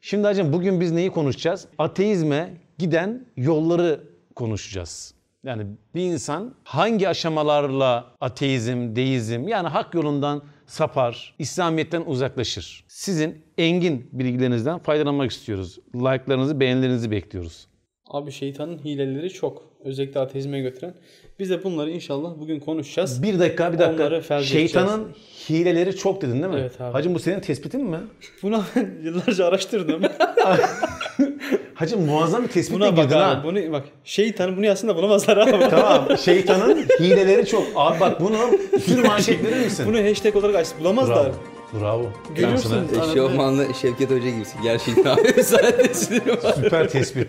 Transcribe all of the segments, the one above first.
Şimdi hacım bugün biz neyi konuşacağız? Ateizme giden yolları konuşacağız. Yani bir insan hangi aşamalarla ateizm, deizm yani hak yolundan sapar, İslamiyet'ten uzaklaşır. Sizin engin bilgilerinizden faydalanmak istiyoruz. Like'larınızı, beğenilerinizi bekliyoruz. Abi şeytanın hileleri çok. Özellikle ateizme götüren. Biz de bunları inşallah bugün konuşacağız. Bir dakika, bir dakika. Şeytanın hileleri çok dedin değil mi? Evet abi. Hacım bu senin tespitin mi? Buna ben yıllarca araştırdım. Hacım muazzam bir tespit Buna bak girdin ha. abi. Bunu, bak şeytanı bunu aslında bulamazlar abi. Tamam şeytanın hileleri çok. Abi bak bunu sür manşet verir misin? bunu hashtag olarak aç bulamazlar. Bravo. Bravo. Görüyorsun. Eşofmanlı Şevket Hoca gibisin. Gerçekten abi. Süper tespit.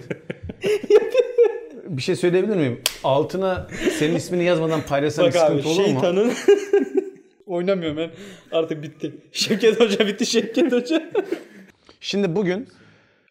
Bir şey söyleyebilir miyim? Altına senin ismini yazmadan paylaşsam Bak abi sıkıntı olur mu? şeytanın Oynamıyorum ben. Artık bitti. Şevket Hoca bitti Şevket Hoca. Şimdi bugün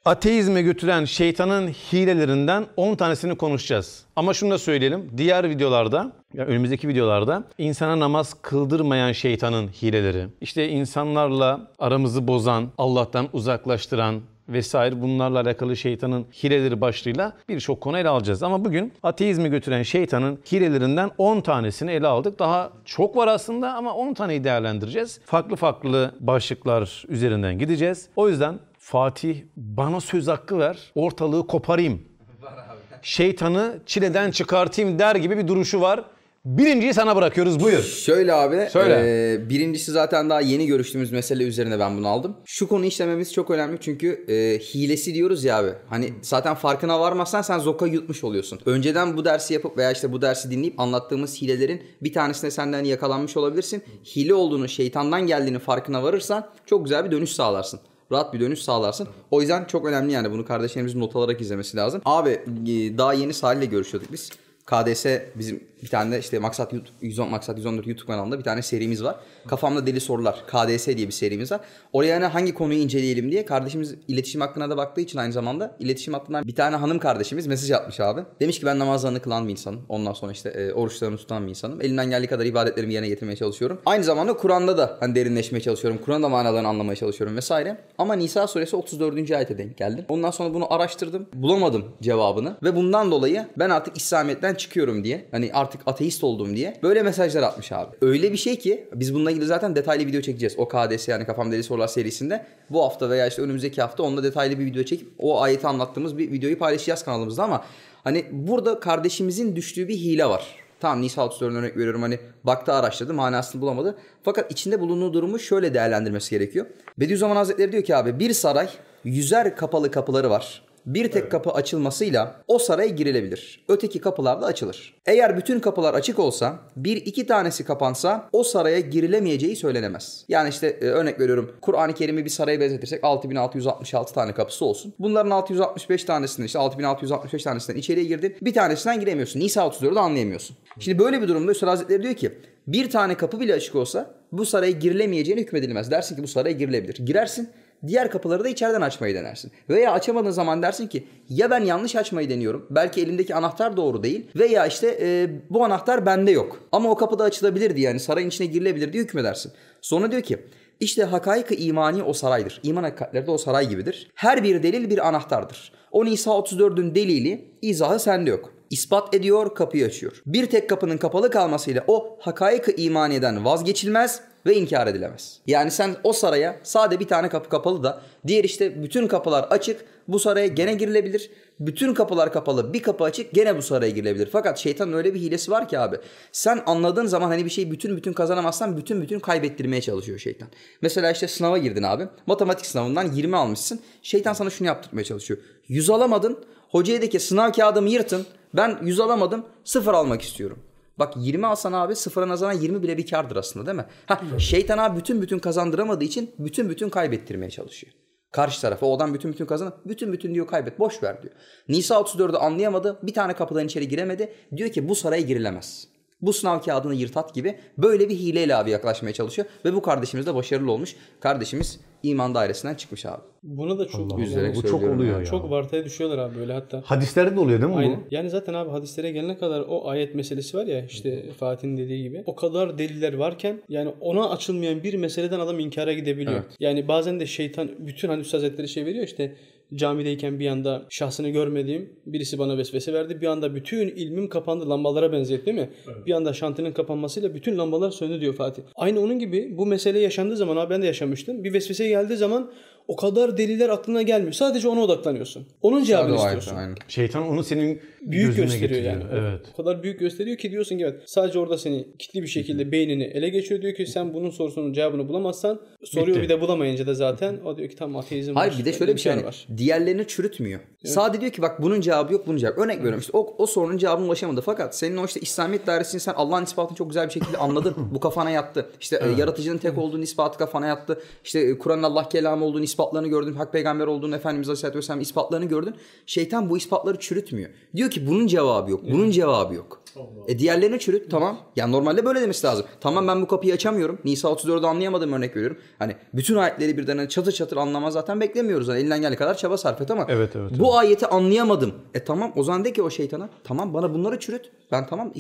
ateizme götüren şeytanın hilelerinden 10 tanesini konuşacağız. Ama şunu da söyleyelim. Diğer videolarda, yani önümüzdeki videolarda insana namaz kıldırmayan şeytanın hileleri, işte insanlarla aramızı bozan, Allah'tan uzaklaştıran vesaire bunlarla alakalı şeytanın hileleri başlığıyla birçok konu ele alacağız. Ama bugün ateizmi götüren şeytanın hilelerinden 10 tanesini ele aldık. Daha çok var aslında ama 10 taneyi değerlendireceğiz. Farklı farklı başlıklar üzerinden gideceğiz. O yüzden Fatih bana söz hakkı ver, ortalığı koparayım. Şeytanı çileden çıkartayım der gibi bir duruşu var. Birinciyi sana bırakıyoruz buyur. Şöyle abi. Söyle. e, birincisi zaten daha yeni görüştüğümüz mesele üzerine ben bunu aldım. Şu konu işlememiz çok önemli çünkü e, hilesi diyoruz ya abi. Hani zaten farkına varmazsan sen zoka yutmuş oluyorsun. Önceden bu dersi yapıp veya işte bu dersi dinleyip anlattığımız hilelerin bir tanesine senden yakalanmış olabilirsin. Hile olduğunu, şeytandan geldiğini farkına varırsan çok güzel bir dönüş sağlarsın. Rahat bir dönüş sağlarsın. O yüzden çok önemli yani bunu kardeşlerimizin not alarak izlemesi lazım. Abi e, daha yeni Salih'le görüşüyorduk biz. KDS bizim bir tane de işte Maksat, YouTube, 110, Maksat 114 YouTube kanalında bir tane serimiz var. Kafamda Deli Sorular KDS diye bir serimiz var. Oraya hani hangi konuyu inceleyelim diye kardeşimiz iletişim hakkına da baktığı için aynı zamanda iletişim hattından bir tane hanım kardeşimiz mesaj atmış abi. Demiş ki ben namazlarını kılan bir insanım. Ondan sonra işte e, oruçlarını tutan bir insanım. Elimden geldiği kadar ibadetlerimi yerine getirmeye çalışıyorum. Aynı zamanda Kur'an'da da hani derinleşmeye çalışıyorum. Kur'an'da manalarını anlamaya çalışıyorum vesaire. Ama Nisa suresi 34. ayete denk geldim. Ondan sonra bunu araştırdım. Bulamadım cevabını. Ve bundan dolayı ben artık İslamiyet'ten çıkıyorum diye. Hani artık ateist oldum diye. Böyle mesajlar atmış abi. Öyle bir şey ki biz bununla ilgili zaten detaylı video çekeceğiz. O KDS yani Kafam Deli Sorular serisinde. Bu hafta veya işte önümüzdeki hafta onunla detaylı bir video çekip o ayeti anlattığımız bir videoyu paylaşacağız kanalımızda ama hani burada kardeşimizin düştüğü bir hile var. Tamam Nisa 34'ün örnek veriyorum hani baktı araştırdı manasını bulamadı. Fakat içinde bulunduğu durumu şöyle değerlendirmesi gerekiyor. Bediüzzaman Hazretleri diyor ki abi bir saray yüzer kapalı kapıları var. Bir tek kapı açılmasıyla o saraya girilebilir. Öteki kapılar da açılır. Eğer bütün kapılar açık olsa bir iki tanesi kapansa o saraya girilemeyeceği söylenemez. Yani işte e, örnek veriyorum Kur'an-ı Kerim'i bir saraya benzetirsek 6666 tane kapısı olsun. Bunların 665 tanesinin işte 6665 tanesinden içeriye girdin. Bir tanesinden giremiyorsun. Nisa 34'ü de anlayamıyorsun. Şimdi böyle bir durumda Üstad Hazretleri diyor ki bir tane kapı bile açık olsa bu saraya girilemeyeceğine hükmedilmez. Dersin ki bu saraya girilebilir. Girersin Diğer kapıları da içeriden açmayı denersin. Veya açamadığın zaman dersin ki ya ben yanlış açmayı deniyorum. Belki elimdeki anahtar doğru değil. Veya işte e, bu anahtar bende yok. Ama o kapı da açılabilirdi yani sarayın içine girilebilir diye hükmedersin. Sonra diyor ki işte hakaik imani o saraydır. İman hakikatleri de o saray gibidir. Her bir delil bir anahtardır. O Nisa 34'ün delili izahı sende yok. İspat ediyor, kapıyı açıyor. Bir tek kapının kapalı kalmasıyla o hakaik imaniyeden vazgeçilmez ve inkar edilemez. Yani sen o saraya sade bir tane kapı kapalı da diğer işte bütün kapılar açık bu saraya gene girilebilir. Bütün kapılar kapalı bir kapı açık gene bu saraya girilebilir. Fakat şeytanın öyle bir hilesi var ki abi. Sen anladığın zaman hani bir şeyi bütün bütün kazanamazsan bütün bütün kaybettirmeye çalışıyor şeytan. Mesela işte sınava girdin abi. Matematik sınavından 20 almışsın. Şeytan sana şunu yaptırmaya çalışıyor. 100 alamadın. Hocaya de ki sınav kağıdımı yırtın. Ben 100 alamadım. Sıfır almak istiyorum. Bak 20 alsan abi sıfıra nazaran 20 bile bir kardır aslında değil mi? Ha, şeytan abi bütün bütün kazandıramadığı için bütün bütün kaybettirmeye çalışıyor. Karşı tarafa o adam bütün bütün kazanır. Bütün bütün diyor kaybet boş ver diyor. Nisa 34'ü anlayamadı. Bir tane kapıdan içeri giremedi. Diyor ki bu saraya girilemez. Bu sınav kağıdını yırtat gibi böyle bir hileyle abi yaklaşmaya çalışıyor. Ve bu kardeşimiz de başarılı olmuş. Kardeşimiz iman dairesinden çıkmış abi. Buna da çok Üzülerek bu çok oluyor ya. çok vartaya düşüyorlar abi böyle hatta. Hadislerde de oluyor değil mi Aynen. bu? Yani zaten abi hadislere gelene kadar o ayet meselesi var ya işte Fatih'in dediği gibi. O kadar deliller varken yani ona açılmayan bir meseleden adam inkara gidebiliyor. Evet. Yani bazen de şeytan bütün hani Üstad Hazretleri şey veriyor işte camideyken bir anda şahsını görmediğim birisi bana vesvese verdi. Bir anda bütün ilmim kapandı lambalara benzetti değil mi? Bir anda şantının kapanmasıyla bütün lambalar söndü diyor Fatih. Aynı onun gibi bu mesele yaşandığı zaman abi ben de yaşamıştım. Bir vesvese geldiği zaman o kadar deliller aklına gelmiyor. Sadece ona odaklanıyorsun. Onun cevabını ayet, istiyorsun. aynen. Şeytan onu senin büyük gözüne gösteriyor getiriyor. yani. Evet. O kadar büyük gösteriyor ki diyorsun ki evet sadece orada seni kitli bir şekilde beynini ele geçiyor diyor ki sen bunun sorusunun cevabını bulamazsan soruyor Bitti. bir de bulamayınca da zaten o diyor ki tamam ateizm Hayır var, bir de şöyle bir şey hani diğerlerini çürütmüyor. Sadece diyor ki bak bunun cevabı yok bunun cevabı. Örnek veriyorum işte o, o sorunun cevabına ulaşamadı. Fakat senin o işte İslamiyet dairesini sen Allah'ın ispatını çok güzel bir şekilde anladın. Bu kafana yattı. İşte e, yaratıcının tek olduğunu ispatı kafana yattı. İşte e, Kur'an'ın Allah kelamı olduğunu ispatlarını gördün. Hak peygamber olduğunu Efendimiz Aleyhisselatü Vesselam ispatlarını gördün. Şeytan bu ispatları çürütmüyor. Diyor ki bunun cevabı yok. Bunun cevabı yok. E diğerlerini çürüt tamam. Yani normalde böyle demesi lazım. Tamam ben bu kapıyı açamıyorum. Nisa 34'ü anlayamadım örnek veriyorum. Hani bütün ayetleri birden hani çatır çatır anlama zaten beklemiyoruz. Hani elinden geldiği kadar çaba sarf et ama Evet, evet, bu ayeti anlayamadım. E tamam o zaman de ki o şeytana tamam bana bunları çürüt. Ben tamam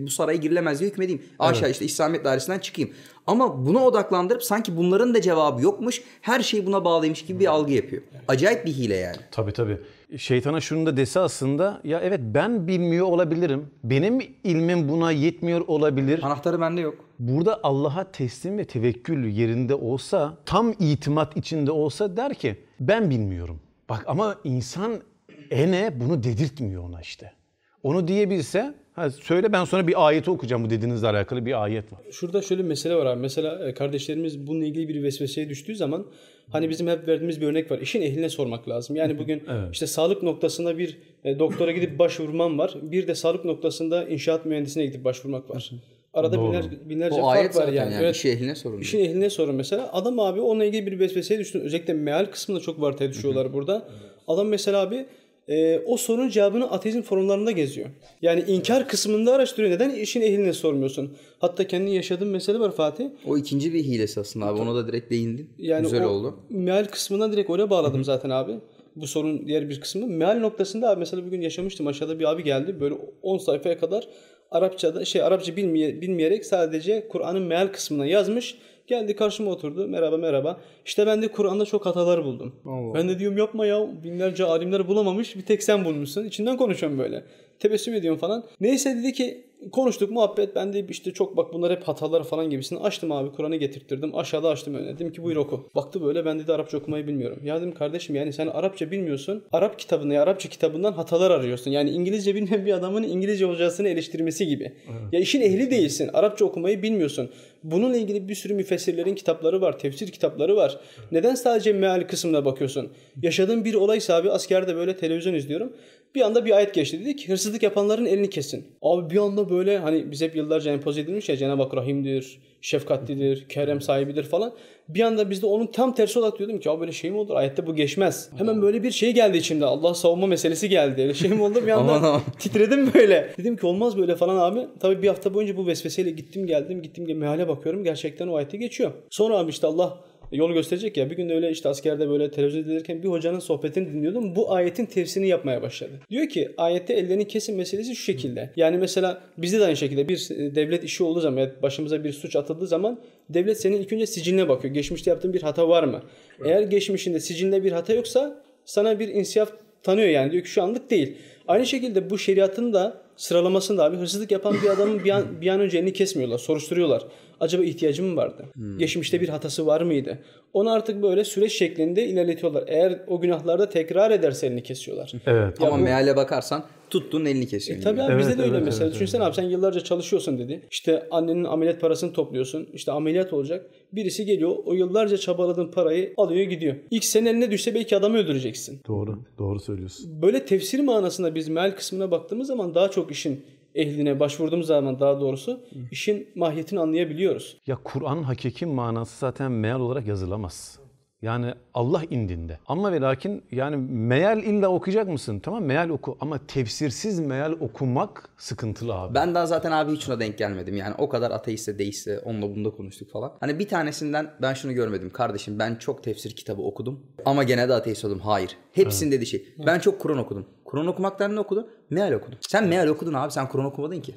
bu saraya girilemez diye hükmedeyim. Aşağı işte İslamiyet dairesinden çıkayım. Ama buna odaklandırıp sanki bunların da cevabı yokmuş. Her şey buna bağlıymış gibi bir algı yapıyor. Acayip bir hile yani. Tabii tabii. Şeytana şunu da dese aslında ya evet ben bilmiyor olabilirim. Benim ilmim buna yetmiyor olabilir. Anahtarı bende yok. Burada Allah'a teslim ve tevekkül yerinde olsa, tam itimat içinde olsa der ki ben bilmiyorum. Bak ama insan ene bunu dedirtmiyor ona işte. Onu diyebilse ha söyle ben sonra bir ayeti okuyacağım bu dediğinizle alakalı bir ayet var. Şurada şöyle bir mesele var abi. Mesela e, kardeşlerimiz bununla ilgili bir vesveseye düştüğü zaman hani bizim hep verdiğimiz bir örnek var. İşin ehline sormak lazım. Yani bugün işte sağlık noktasında bir e, doktora gidip başvurmam var. Bir de sağlık noktasında inşaat mühendisine gidip başvurmak var. Arada Doğru. binler, binlerce O ayet fark var yani. yani. Evet. İşi ehline sorun. İşin ehline sorun mesela. Adam abi onunla ilgili bir vesveseye düştü. Özellikle meal kısmında çok vartaya düşüyorlar burada. Adam mesela abi e, o sorunun cevabını ateizm forumlarında geziyor. Yani inkar kısmında araştırıyor. Neden işin ehline sormuyorsun? Hatta kendi yaşadığın mesele var Fatih. O ikinci bir hilesi aslında abi. Ona da direkt değindin. Yani Güzel o oldu. Meal kısmından direkt oraya bağladım zaten abi. Bu sorun diğer bir kısmı. Meal noktasında abi mesela bugün yaşamıştım. Aşağıda bir abi geldi. Böyle 10 sayfaya kadar Arapçada şey Arapça bilmeye, bilmeyerek sadece Kur'an'ın meal kısmına yazmış. Geldi karşıma oturdu. Merhaba merhaba. İşte ben de Kur'an'da çok hatalar buldum. Ben de diyorum yapma ya. Binlerce alimler bulamamış. Bir tek sen bulmuşsun. İçinden konuşuyorum böyle. Tebessüm ediyorum falan. Neyse dedi ki konuştuk muhabbet. Ben de işte çok bak bunlar hep hatalar falan gibisini açtım abi. Kur'an'ı getirttirdim. Aşağıda açtım öyle. Dedim ki buyur oku. Baktı böyle ben dedi Arapça okumayı bilmiyorum. Ya dedim kardeşim yani sen Arapça bilmiyorsun. Arap kitabında ya Arapça kitabından hatalar arıyorsun. Yani İngilizce bilmeyen bir adamın İngilizce hocasını eleştirmesi gibi. Ya işin ehli değilsin. Arapça okumayı bilmiyorsun. Bununla ilgili bir sürü müfessirlerin kitapları var. Tefsir kitapları var. Neden sadece meal kısmına bakıyorsun? Yaşadığım bir olaysa abi askerde böyle televizyon izliyorum. Bir anda bir ayet geçti. Dedi ki hırsızlık yapanların elini kesin. Abi bir anda böyle hani biz hep yıllarca empoze edilmiş ya Cenab-ı Hak rahimdir, şefkatlidir, kerem sahibidir falan. Bir anda biz de onun tam tersi olarak diyordum ki ya böyle şey mi olur? Ayette bu geçmez. Hemen böyle bir şey geldi içimde. Allah savunma meselesi geldi. Öyle şey mi oldu? Bir anda titredim böyle. Dedim ki olmaz böyle falan abi. Tabii bir hafta boyunca bu vesveseyle gittim geldim. Gittim meale bakıyorum. Gerçekten o ayette geçiyor. Sonra abi işte Allah yol gösterecek ya. Bir gün de öyle işte askerde böyle televizyon izlerken bir hocanın sohbetini dinliyordum. Bu ayetin tefsirini yapmaya başladı. Diyor ki ayette ellerini kesin meselesi şu şekilde. Yani mesela bizde de aynı şekilde bir e, devlet işi olduğu zaman ya başımıza bir suç atıldığı zaman devlet senin ilk önce siciline bakıyor. Geçmişte yaptığın bir hata var mı? Eğer geçmişinde sicilinde bir hata yoksa sana bir insiyaf tanıyor yani. Diyor ki şu anlık değil. Aynı şekilde bu şeriatın da sıralamasında abi hırsızlık yapan bir adamın bir an, bir an önce elini kesmiyorlar. Soruşturuyorlar. Acaba ihtiyacı mı vardı? Geçmişte bir hatası var mıydı? Onu artık böyle süreç şeklinde ilerletiyorlar. Eğer o günahlarda tekrar ederse elini kesiyorlar. Evet. Ama bu- meale bakarsan tuttuğun elini kesiyor. E tabii abi Evet, bizde de öyle evet, mesela. evet, Düşünsene abi sen yıllarca çalışıyorsun dedi. İşte annenin ameliyat parasını topluyorsun. İşte ameliyat olacak. Birisi geliyor o yıllarca çabaladığın parayı alıyor gidiyor. İlk senin eline düşse belki adamı öldüreceksin. Doğru. Doğru söylüyorsun. Böyle tefsir manasında biz meal kısmına baktığımız zaman daha çok işin ehline başvurduğumuz zaman daha doğrusu işin mahiyetini anlayabiliyoruz. Ya Kur'an hakiki manası zaten meal olarak yazılamaz. Yani Allah indinde. Ama ve lakin yani meal illa okuyacak mısın? Tamam meal oku ama tefsirsiz meal okumak sıkıntılı abi. Ben daha zaten abi hiç ona denk gelmedim. Yani o kadar ateiste, deiste, onunla bunda konuştuk falan. Hani bir tanesinden ben şunu görmedim. Kardeşim ben çok tefsir kitabı okudum. Ama gene de ateist oldum. Hayır. Hepsinin dediği şey. Ben çok Kur'an okudum. Kur'an okumaktan ne okudun? Meal okudum. Sen meal okudun abi. Sen Kur'an okumadın ki.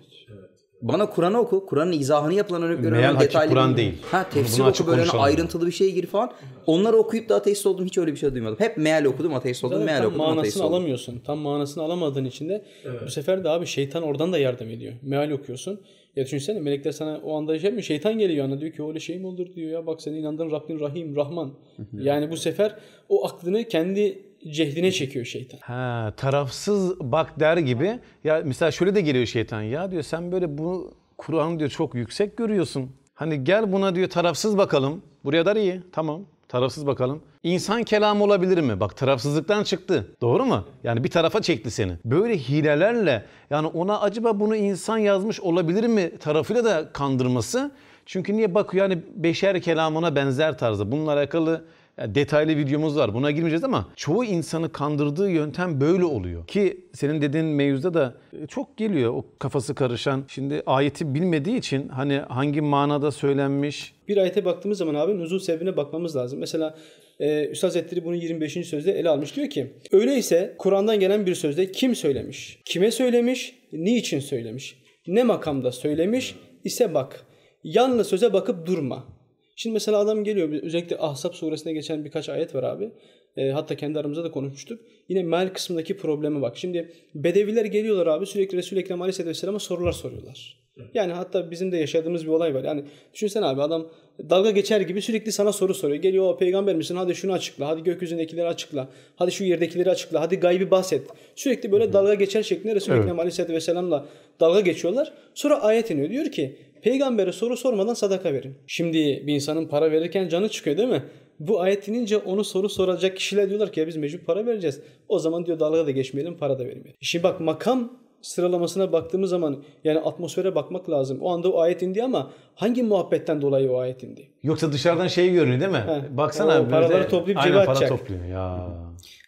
Bana Kur'an'ı oku. Kur'an'ın izahını yapılan açık detaylı Kur'an değil. Ha tefsir Bunu oku böyle konuşalım. ayrıntılı bir şey gir falan. Onları okuyup da ateist oldum. Hiç öyle bir şey duymadım. Hep meal okudum ateist oldum. Zaten Meal okudum ateist manasını oldum. alamıyorsun. Tam manasını alamadığın için de bu sefer de abi şeytan oradan da yardım ediyor. Meal okuyorsun. Ya düşünsene melekler sana o anda şey mi? Şeytan geliyor yanına diyor ki öyle şey mi olur diyor ya. Bak seni inandığın Rabbin Rahim, Rahman. yani bu sefer o aklını kendi cehdine çekiyor şeytan. Ha, tarafsız bak der gibi. Ya mesela şöyle de geliyor şeytan. Ya diyor sen böyle bu Kur'an diyor çok yüksek görüyorsun. Hani gel buna diyor tarafsız bakalım. Buraya da iyi. Tamam. Tarafsız bakalım. İnsan kelamı olabilir mi? Bak tarafsızlıktan çıktı. Doğru mu? Yani bir tarafa çekti seni. Böyle hilelerle yani ona acaba bunu insan yazmış olabilir mi tarafıyla da kandırması. Çünkü niye bakıyor yani beşer kelamına benzer tarzda. Bununla alakalı detaylı videomuz var. Buna girmeyeceğiz ama çoğu insanı kandırdığı yöntem böyle oluyor. Ki senin dediğin mevzuda da e, çok geliyor o kafası karışan. Şimdi ayeti bilmediği için hani hangi manada söylenmiş, Bir ayete baktığımız zaman abi nüzul sebebine bakmamız lazım. Mesela e, Üstad Hazretleri bunu 25. sözde ele almış. Diyor ki öyleyse Kur'an'dan gelen bir sözde kim söylemiş? Kime söylemiş? Niçin söylemiş? Ne makamda söylemiş? ise bak. Yalnız söze bakıp durma. Şimdi mesela adam geliyor özellikle Ahzab suresine geçen birkaç ayet var abi. E, hatta kendi aramızda da konuşmuştuk. Yine meal kısmındaki probleme bak. Şimdi Bedeviler geliyorlar abi sürekli Resul-i Ekrem Aleyhisselam'a sorular soruyorlar. Yani hatta bizim de yaşadığımız bir olay var. Yani düşünsene abi adam dalga geçer gibi sürekli sana soru soruyor. Geliyor o peygamber misin? Hadi şunu açıkla. Hadi gökyüzündekileri açıkla. Hadi şu yerdekileri açıkla. Hadi gaybi bahset. Sürekli böyle dalga geçer şeklinde Resul-i Evet. Ekrem Aleyhisselatü Vesselam'la dalga geçiyorlar. Sonra ayet iniyor. Diyor ki peygambere soru sormadan sadaka verin. Şimdi bir insanın para verirken canı çıkıyor değil mi? Bu ayet inince onu soru soracak kişiler diyorlar ki ya biz mecbur para vereceğiz. O zaman diyor dalga da geçmeyelim para da vermeyelim. Şimdi bak makam sıralamasına baktığımız zaman yani atmosfere bakmak lazım. O anda o ayet indi ama hangi muhabbetten dolayı o ayet indi? Yoksa dışarıdan şey görünüyor değil mi? He. Baksana. O paraları toplayıp Aynen cebe para atacak. topluyor ya.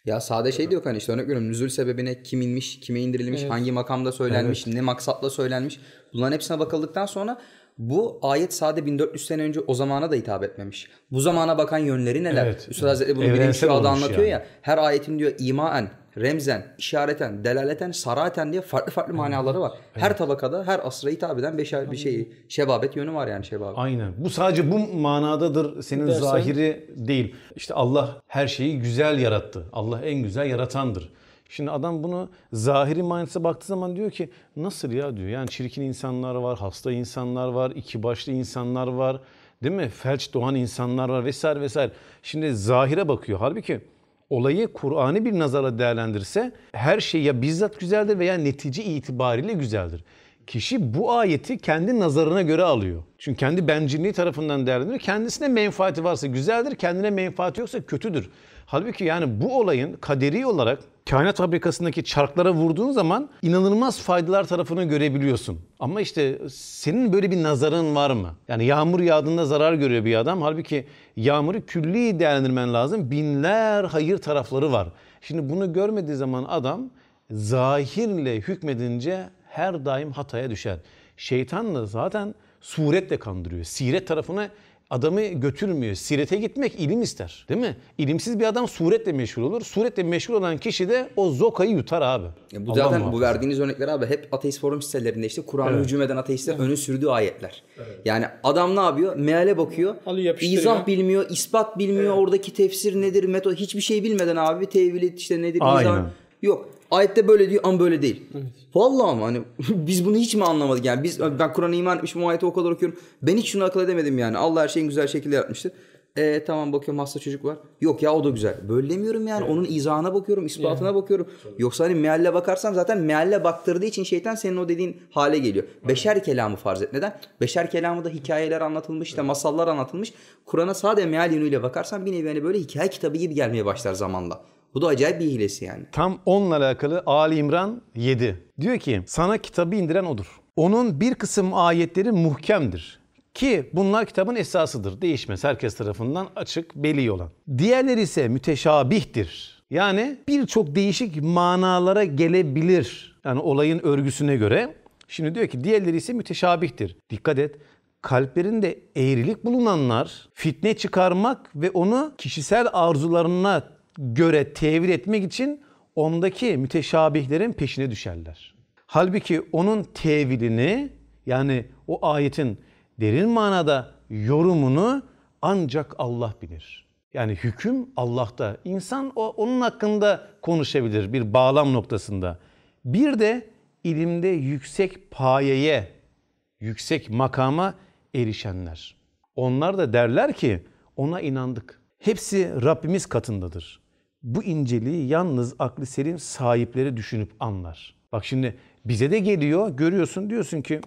Ya sade şey diyor hani işte örnek veriyorum nüzul sebebine kim inmiş, kime indirilmiş, hangi makamda söylenmiş, ne maksatla söylenmiş. Bunların hepsine bakıldıktan sonra bu ayet sade 1400 sene önce o zamana da hitap etmemiş. Bu zamana bakan yönleri neler? Evet. Üstad Hazretleri bunu çağda olmuş anlatıyor yani. ya. Her ayetin diyor imaen, remzen, işareten, delaleten, saraten diye farklı farklı manaları var. Her tabakada, her asra hitap eden beşer bir şey, şebabet yönü var yani şebabet. Aynen. Bu sadece bu manadadır. Senin Dersen- zahiri değil. İşte Allah her şeyi güzel yarattı. Allah en güzel yaratandır. Şimdi adam bunu zahiri manasına baktığı zaman diyor ki nasıl ya diyor. Yani çirkin insanlar var, hasta insanlar var, iki başlı insanlar var. Değil mi? Felç doğan insanlar var vesaire vesaire. Şimdi zahire bakıyor. Halbuki olayı Kur'an'ı bir nazara değerlendirse her şey ya bizzat güzeldir veya netice itibariyle güzeldir. Kişi bu ayeti kendi nazarına göre alıyor. Çünkü kendi bencilliği tarafından değerlendiriyor. Kendisine menfaati varsa güzeldir, kendine menfaati yoksa kötüdür. Halbuki yani bu olayın kaderi olarak kainat fabrikasındaki çarklara vurduğun zaman inanılmaz faydalar tarafını görebiliyorsun. Ama işte senin böyle bir nazarın var mı? Yani yağmur yağdığında zarar görüyor bir adam. Halbuki yağmuru külli değerlendirmen lazım. Binler hayır tarafları var. Şimdi bunu görmediği zaman adam zahirle hükmedince her daim hataya düşer. Şeytan da zaten suretle kandırıyor. Siret tarafına adamı götürmüyor. Sirete gitmek ilim ister. Değil mi? İlimsiz bir adam suretle meşhur olur. Suretle meşhur olan kişi de o zokayı yutar abi. Ya bu Allah zaten muhafaza. bu verdiğiniz örnekler abi hep ateist forum sitelerinde işte Kur'an'a hücum eden ateistler önü sürdüğü ayetler. Yani adam ne yapıyor? Meale bakıyor. İzah bilmiyor, ispat bilmiyor. Oradaki tefsir nedir, metod hiçbir şey bilmeden abi tevil işte nedir, Aynen. izah. Yok. Ayette böyle diyor ama böyle değil. Vallahi ama hani biz bunu hiç mi anlamadık yani? Biz ben Kur'an'a iman etmişim o ayeti o kadar okuyorum. Ben hiç şunu akıl edemedim yani. Allah her şeyin güzel şekilde yaratmıştır. E tamam bakıyorum hasta çocuk var. Yok ya o da güzel. Böyle demiyorum yani. Onun izahına bakıyorum, ispatına bakıyorum. Yoksa hani mealle bakarsan zaten mealle baktırdığı için şeytan senin o dediğin hale geliyor. Beşer kelamı farz et. Neden? Beşer kelamı da hikayeler anlatılmış, işte masallar anlatılmış. Kur'an'a sadece meal yönüyle bakarsan bir nevi hani böyle hikaye kitabı gibi gelmeye başlar zamanla. Bu da acayip bir hilesi yani. Tam onunla alakalı Ali İmran 7. Diyor ki sana kitabı indiren odur. Onun bir kısım ayetleri muhkemdir. Ki bunlar kitabın esasıdır. Değişmez. Herkes tarafından açık, belli olan. Diğerleri ise müteşabihtir. Yani birçok değişik manalara gelebilir. Yani olayın örgüsüne göre. Şimdi diyor ki diğerleri ise müteşabihtir. Dikkat et. Kalplerinde eğrilik bulunanlar fitne çıkarmak ve onu kişisel arzularına göre tevil etmek için ondaki müteşabihlerin peşine düşerler. Halbuki onun tevilini yani o ayetin derin manada yorumunu ancak Allah bilir. Yani hüküm Allah'ta. İnsan o, onun hakkında konuşabilir bir bağlam noktasında. Bir de ilimde yüksek payeye, yüksek makama erişenler. Onlar da derler ki ona inandık. Hepsi Rabbimiz katındadır. Bu inceliği yalnız aklı selim sahipleri düşünüp anlar. Bak şimdi bize de geliyor görüyorsun diyorsun ki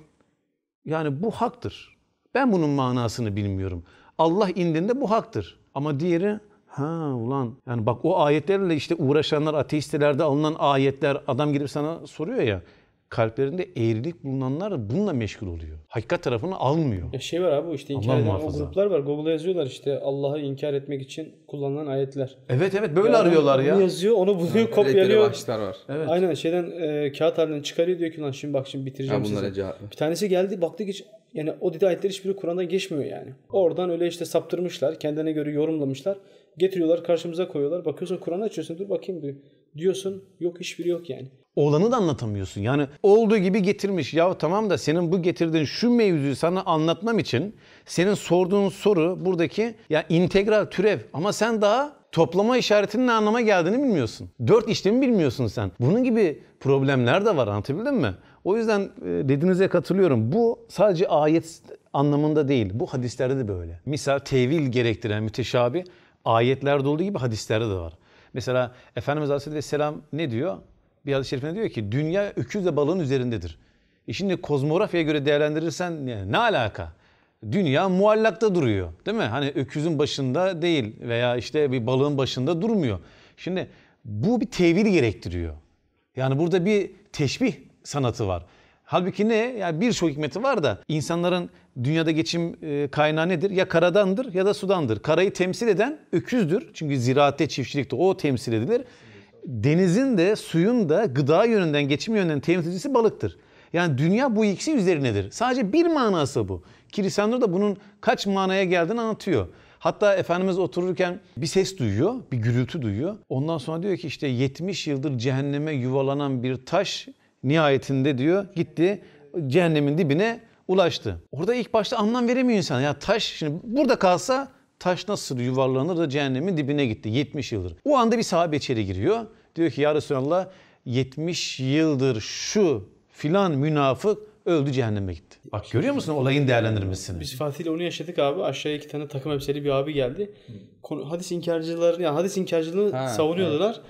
yani bu haktır. Ben bunun manasını bilmiyorum. Allah indinde bu haktır. Ama diğeri ha ulan yani bak o ayetlerle işte uğraşanlar ateistlerde alınan ayetler adam gidip sana soruyor ya kalplerinde eğrilik bulunanlar bununla meşgul oluyor. Hakikat tarafını almıyor. Ya şey var abi bu işte Allah inkar eden o gruplar var. Google'a yazıyorlar işte Allah'ı inkar etmek için kullanılan ayetler. Evet evet böyle arıyorlar Onu ya. yazıyor onu buluyor Öyle kopyalıyor. başlar var. Evet. Aynen şeyden e, kağıt halinden çıkarıyor diyor ki lan şimdi bak şimdi bitireceğim bunlara sizi. cevap. Bir tanesi geldi baktı ki yani o dedi ayetler hiçbiri Kur'an'dan geçmiyor yani. Oradan öyle işte saptırmışlar. Kendine göre yorumlamışlar. Getiriyorlar karşımıza koyuyorlar. Bakıyorsun Kur'an'ı açıyorsun dur bakayım diyor. Diyorsun yok hiçbiri yok yani. Olanı da anlatamıyorsun. Yani olduğu gibi getirmiş. Ya tamam da senin bu getirdiğin şu mevzuyu sana anlatmam için senin sorduğun soru buradaki ya integral türev ama sen daha toplama işaretinin ne anlama geldiğini bilmiyorsun. Dört işlemi bilmiyorsun sen. Bunun gibi problemler de var anlatabildim mi? O yüzden e, dediğinize katılıyorum. Bu sadece ayet anlamında değil. Bu hadislerde de böyle. Misal tevil gerektiren müteşabi ayetlerde olduğu gibi hadislerde de var. Mesela Efendimiz Aleyhisselam ne diyor? Bir hadis-i şerifinde diyor ki dünya öküz ve balığın üzerindedir. E şimdi kozmografyaya göre değerlendirirsen yani ne alaka? Dünya muallakta duruyor değil mi? Hani öküzün başında değil veya işte bir balığın başında durmuyor. Şimdi bu bir tevil gerektiriyor. Yani burada bir teşbih sanatı var. Halbuki ne? Yani birçok hikmeti var da insanların dünyada geçim e, kaynağı nedir? Ya karadandır ya da sudandır. Karayı temsil eden öküzdür. Çünkü ziraatte, çiftçilikte o temsil edilir. Denizin de suyun da gıda yönünden, geçim yönünden temsilcisi balıktır. Yani dünya bu ikisi üzerinedir. Sadece bir manası bu. Kilisanlar da bunun kaç manaya geldiğini anlatıyor. Hatta Efendimiz otururken bir ses duyuyor, bir gürültü duyuyor. Ondan sonra diyor ki işte 70 yıldır cehenneme yuvalanan bir taş nihayetinde diyor gitti cehennemin dibine ulaştı. Orada ilk başta anlam veremiyor insan. Ya taş şimdi burada kalsa taş nasıl yuvarlanır da cehennemin dibine gitti 70 yıldır. O anda bir sahabe içeri giriyor. Diyor ki ya Resulallah 70 yıldır şu filan münafık öldü cehenneme gitti. Bak görüyor musun olayın değerlendirmesini? Biz Fatih ile onu yaşadık abi. Aşağıya iki tane takım elbiseli bir abi geldi. Konu, hadis inkarcıları yani hadis inkarcılığını Ha, savunuyorlar.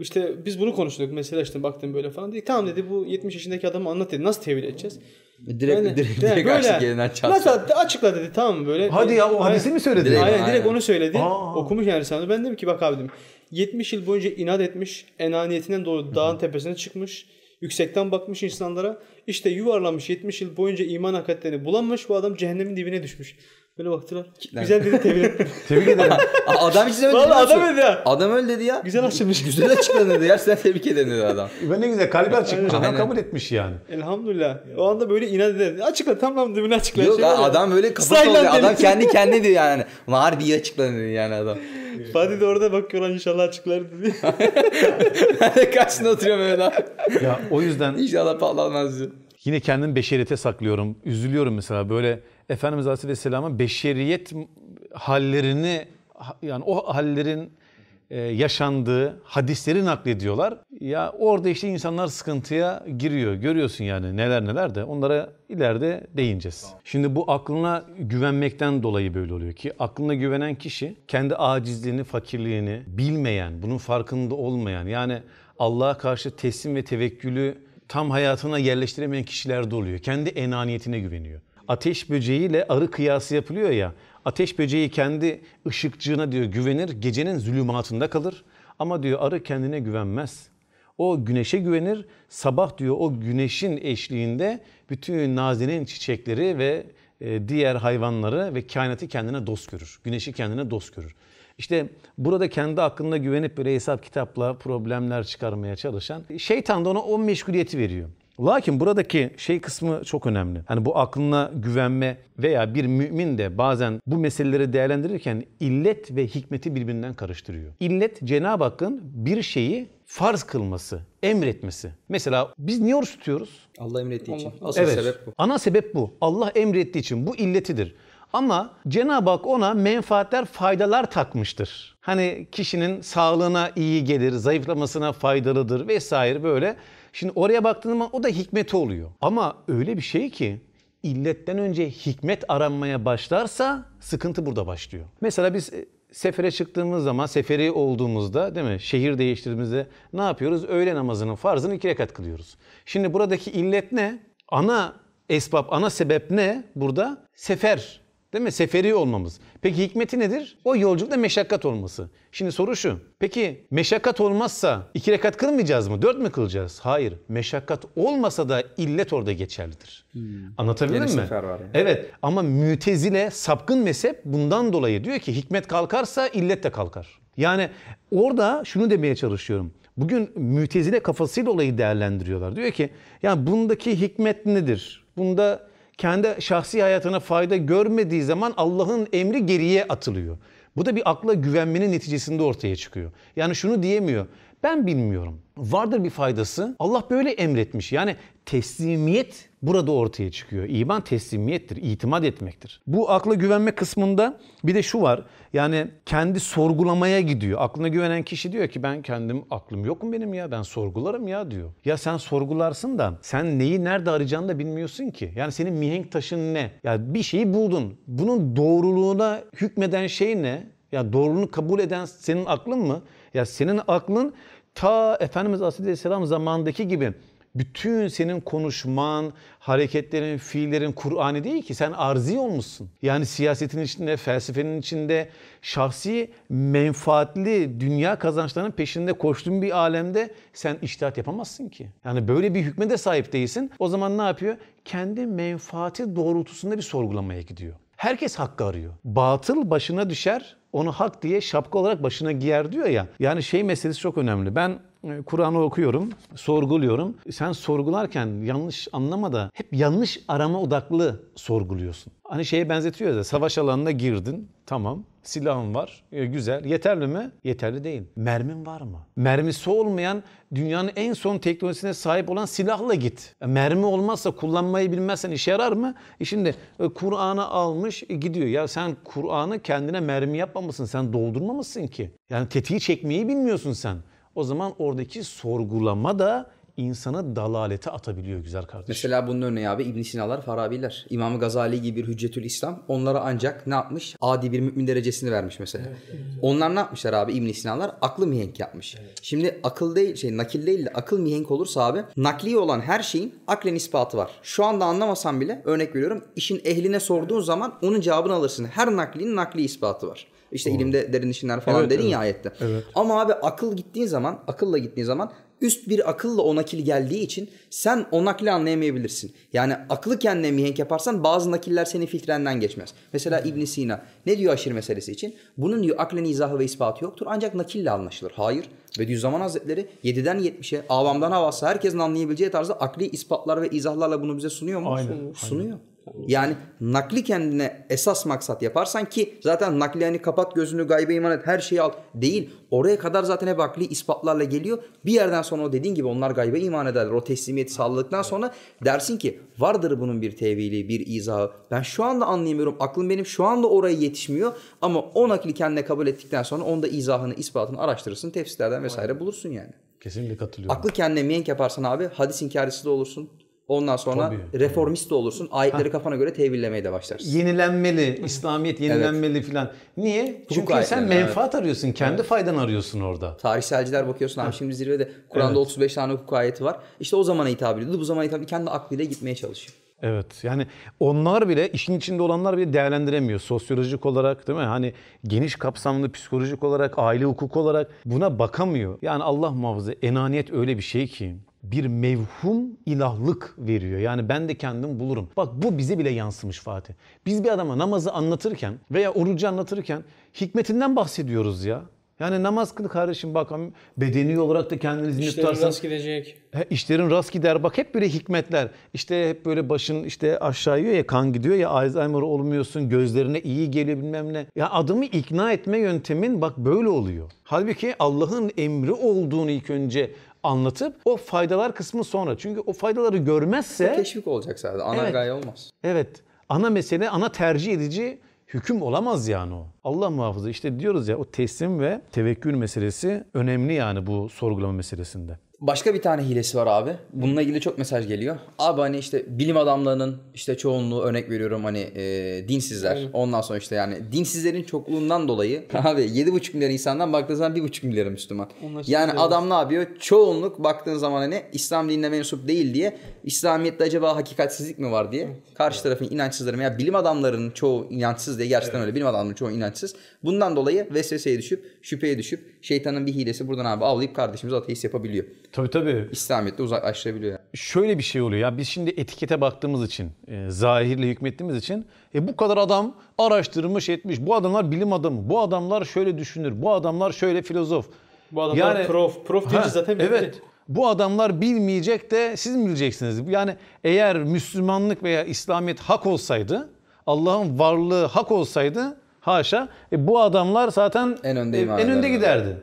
İşte biz bunu konuştuk. Mesela işte baktım böyle falan. Dedik tamam dedi bu 70 yaşındaki adamı anlat dedi. Nasıl tevil edeceğiz? Direkt, Yani- direkt, yani direkt açtık elinden çarptı. Nasıl açıkla dedi tamam mı böyle. Hadi ya o hadisi mi söyledi? Direkt. Aynen, direkt Aynen. onu söyledi. Aa. Okumuş yani sana. Ben dedim ki bak abi dedim. 70 yıl boyunca inat etmiş. Enaniyetinden dolayı dağın tepesine çıkmış. Yüksekten bakmış insanlara. İşte yuvarlanmış 70 yıl boyunca iman hakikatlerini bulamamış. Bu adam cehennemin dibine düşmüş. Böyle baktılar. Güzel dedi etti. Tebrik ederim. Adam hiç demedi. Musun? adam dedi ya. Adam öyle dedi ya. Güzel açılmış. Güzel açıkladın dedi. Gerçekten tebrik ederim dedi adam. Ben ne güzel kalbi çıkmış adam kabul etmiş yani. Elhamdülillah. O anda böyle inat ederdi. Açıkla tamam dibine açıkla. Yok Şey adam böyle kafası oluyor. Adam kendi kendine diyor yani. Ulan harbi iyi açıkladın dedi yani adam. Fatih de orada bakıyor lan inşallah açıklar dedi. Ben de karşısında oturuyorum abi. Ya o yüzden İnşallah patlamaz diyor. Yine kendimi beşeriyete saklıyorum. Üzülüyorum mesela böyle Efendimiz Aleyhisselam'ın beşeriyet hallerini yani o hallerin e, yaşandığı hadisleri naklediyorlar. Ya orada işte insanlar sıkıntıya giriyor. Görüyorsun yani neler neler de onlara ileride değineceğiz. Şimdi bu aklına güvenmekten dolayı böyle oluyor ki aklına güvenen kişi kendi acizliğini, fakirliğini bilmeyen, bunun farkında olmayan yani Allah'a karşı teslim ve tevekkülü tam hayatına yerleştiremeyen kişiler de oluyor. Kendi enaniyetine güveniyor. Ateş böceğiyle arı kıyası yapılıyor ya. Ateş böceği kendi ışıkçığına diyor güvenir, gecenin zulümatında kalır. Ama diyor arı kendine güvenmez. O güneşe güvenir. Sabah diyor o güneşin eşliğinde bütün nazenin çiçekleri ve e, diğer hayvanları ve kainatı kendine dost görür. Güneşi kendine dost görür. İşte burada kendi aklına güvenip böyle hesap kitapla problemler çıkarmaya çalışan şeytan da ona o meşguliyeti veriyor. Lakin buradaki şey kısmı çok önemli. Hani bu aklına güvenme veya bir mümin de bazen bu meseleleri değerlendirirken illet ve hikmeti birbirinden karıştırıyor. İllet Cenab-ı Hakk'ın bir şeyi farz kılması, emretmesi. Mesela biz niye oruç tutuyoruz? Allah emrettiği için. Asıl Evet. sebep bu. Ana sebep bu. Allah emrettiği için bu illetidir. Ama Cenab-ı Hak ona menfaatler, faydalar takmıştır. Hani kişinin sağlığına iyi gelir, zayıflamasına faydalıdır vesaire böyle. Şimdi oraya baktığın zaman o da hikmeti oluyor. Ama öyle bir şey ki illetten önce hikmet aranmaya başlarsa sıkıntı burada başlıyor. Mesela biz e, sefere çıktığımız zaman, seferi olduğumuzda değil mi? Şehir değiştirdiğimizde ne yapıyoruz? Öğle namazının farzını iki rekat kılıyoruz. Şimdi buradaki illet ne? Ana esbab, ana sebep ne burada? Sefer. Değil mi? Seferi olmamız. Peki hikmeti nedir? O yolculukta meşakkat olması. Şimdi soru şu. Peki meşakkat olmazsa iki rekat kılmayacağız mı? Dört mü kılacağız? Hayır. Meşakkat olmasa da illet orada geçerlidir. Anlatabildim Gene mi? sefer var yani. Evet ama mütezile sapkın mezhep bundan dolayı diyor ki hikmet kalkarsa illet de kalkar. Yani orada şunu demeye çalışıyorum. Bugün mütezile kafasıyla olayı değerlendiriyorlar. Diyor ki ya bundaki hikmet nedir? Bunda kendi şahsi hayatına fayda görmediği zaman Allah'ın emri geriye atılıyor. Bu da bir akla güvenmenin neticesinde ortaya çıkıyor. Yani şunu diyemiyor. Ben bilmiyorum. Vardır bir faydası. Allah böyle emretmiş. Yani teslimiyet burada ortaya çıkıyor. İman teslimiyettir, itimat etmektir. Bu akla güvenme kısmında bir de şu var. Yani kendi sorgulamaya gidiyor. Aklına güvenen kişi diyor ki ben kendim aklım yok mu benim ya ben sorgularım ya diyor. Ya sen sorgularsın da sen neyi nerede arayacağını da bilmiyorsun ki. Yani senin mihenk taşın ne? Ya bir şeyi buldun. Bunun doğruluğuna hükmeden şey ne? Ya doğruluğunu kabul eden senin aklın mı? Ya senin aklın ta Efendimiz Aleyhisselam zamanındaki gibi bütün senin konuşman, hareketlerin, fiillerin Kur'an'ı değil ki sen arzi olmuşsun. Yani siyasetin içinde, felsefenin içinde, şahsi menfaatli dünya kazançlarının peşinde koştuğun bir alemde sen iştihat yapamazsın ki. Yani böyle bir hükme de sahip değilsin. O zaman ne yapıyor? Kendi menfaati doğrultusunda bir sorgulamaya gidiyor. Herkes hakkı arıyor. Batıl başına düşer, onu hak diye şapka olarak başına giyer diyor ya. Yani şey meselesi çok önemli. Ben Kur'an'ı okuyorum, sorguluyorum. Sen sorgularken yanlış anlama da hep yanlış arama odaklı sorguluyorsun. Hani şeye benzetiyor ya savaş alanına girdin. Tamam. Silahın var. e, güzel. Yeterli mi? Yeterli değil. Mermin var mı? Mermisi olmayan dünyanın en son teknolojisine sahip olan silahla git. E, Mermi olmazsa kullanmayı bilmezsen işe yarar mı? E şimdi e, Kur'an'ı almış e, gidiyor. Ya sen Kur'an'ı kendine mermi yapmamışsın. Sen doldurmamışsın ki. Yani tetiği çekmeyi bilmiyorsun sen. O zaman oradaki sorgulama da insanı dalalete atabiliyor güzel kardeşim. Mesela bunun örneği abi İbn Sina'lar, Farabiler. İmam Gazali gibi bir Hüccetül İslam onlara ancak ne yapmış? Adi bir mümin derecesini vermiş mesela. Onlar ne yapmışlar abi İbn Sina'lar? Aklı mihenk yapmış. Şimdi akıl değil şey nakil değil de akıl mihenk olursa abi nakli olan her şeyin aklen ispatı var. Şu anda anlamasan bile örnek veriyorum işin ehline sorduğun zaman onun cevabını alırsın. Her naklinin nakli ispatı var. İşte ilimde derin işinler falan Evet, dedin evet. ya ayette. Ama abi akıl gittiğin zaman, akılla gittiğin zaman üst bir akılla o nakil geldiği için sen o nakli anlayamayabilirsin. Yani aklı kendine mihenk yaparsan bazı nakiller senin filtrenden geçmez. Mesela İbn Sina ne diyor aşırı meselesi için? Bunun diyor aklen izahı ve ispatı yoktur ancak nakille anlaşılır. Hayır. Bediüzzaman Hazretleri 7'den 70'e avamdan havası herkesin anlayabileceği tarzda akli ispatlar ve izahlarla bunu bize sunuyor mu? Aynen, Sunuyor. Yani nakli kendine esas maksat yaparsan ki zaten nakli hani kapat gözünü gaybe iman et her şeyi al değil. Oraya kadar zaten hep akli ispatlarla geliyor. Bir yerden sonra o dediğin gibi onlar gaybe iman ederler. O teslimiyeti sağladıktan sonra dersin ki vardır bunun bir tevili, bir izahı. Ben şu anda anlayamıyorum. Aklım benim şu anda oraya yetişmiyor. Ama o nakli kendine kabul ettikten sonra onda izahını, ispatını araştırırsın. Tefsirlerden vesaire bulursun yani. Kesinlikle katılıyorum. Aklı kendine mihenk yaparsan abi hadis inkarcısı da olursun. Ondan sonra Tabii. reformist de olursun. Ayetleri kafana göre tevillemeye de başlarsın. Yenilenmeli, İslamiyet yenilenmeli filan. Niye? Çünkü ayetleri, sen menfaat arıyorsun, kendi faydanı arıyorsun orada. Tarihselciler bakıyorsun abi şimdi zirvede Kur'an'da Evet. 35 tane hukuk ayeti var. İşte o zamana hitap ediyordu. Bu zamana hitap ediyor. Kendi aklıyla gitmeye çalışıyor. Evet yani onlar bile işin içinde olanlar bile değerlendiremiyor. Sosyolojik olarak değil mi? Hani geniş kapsamlı psikolojik olarak, aile hukuku olarak buna bakamıyor. Yani Allah muhafaza enaniyet öyle bir şey ki bir mevhum ilahlık veriyor. Yani ben de kendim bulurum. Bak bu bize bile yansımış Fatih. Biz bir adama namazı anlatırken veya orucu anlatırken hikmetinden bahsediyoruz ya. Yani namaz kıl kardeşim bak bedeni olarak da kendinizi İşlerin tutarsın. rast gidecek. He, işlerin rast gider. Bak hep böyle hikmetler. İşte hep böyle başın işte aşağı yiyor ya kan gidiyor ya Alzheimer olmuyorsun. Gözlerine iyi geliyor bilmem ne. Ya adamı ikna etme yöntemin bak böyle oluyor. Halbuki Allah'ın emri olduğunu ilk önce anlatıp o faydalar kısmı sonra. Çünkü o faydaları görmezse Teşvik olacak sadece. Ana Evet. gaye olmaz. evet ana mesele ana tercih edici hüküm olamaz yani o. Allah muhafaza işte diyoruz ya o teslim ve tevekkül meselesi önemli yani bu sorgulama meselesinde. Başka bir tane hilesi var abi. Bununla ilgili çok mesaj geliyor. Abi hani işte bilim adamlarının işte çoğunluğu örnek veriyorum hani e, dinsizler. Ondan sonra işte yani dinsizlerin çokluğundan dolayı abi 7,5 milyar insandan baktığın zaman 1,5 milyar Müslüman. Onlar Yani adam ne yapıyor? Çoğunluk baktığın zaman hani İslam dinine mensup değil diye İslamiyet'te acaba hakikatsizlik mi var diye karşı tarafın inançsızları veya bilim adamlarının çoğu inançsız diye gerçekten öyle bilim adamlarının çoğu inançsız. Bundan dolayı vesveseye düşüp şüpheye düşüp şeytanın bir hilesi buradan abi avlayıp kardeşimizi ateist yapabiliyor. Tabii tabii. İslamiyet'te uzaklaştırabiliyor. yani. şöyle bir şey oluyor ya biz şimdi etikete baktığımız için e, zahirle hükmettiğimiz için e, bu kadar adam araştırmış etmiş bu adamlar bilim adamı bu adamlar şöyle düşünür bu adamlar şöyle filozof. Bu adamlar prof. Prof deyince zaten bitti. Evet bu adamlar bilmeyecek de siz mi bileceksiniz? Yani eğer Müslümanlık veya İslamiyet hak olsaydı Allah'ın varlığı hak olsaydı haşa e, bu adamlar zaten En önde e, en önde giderdi.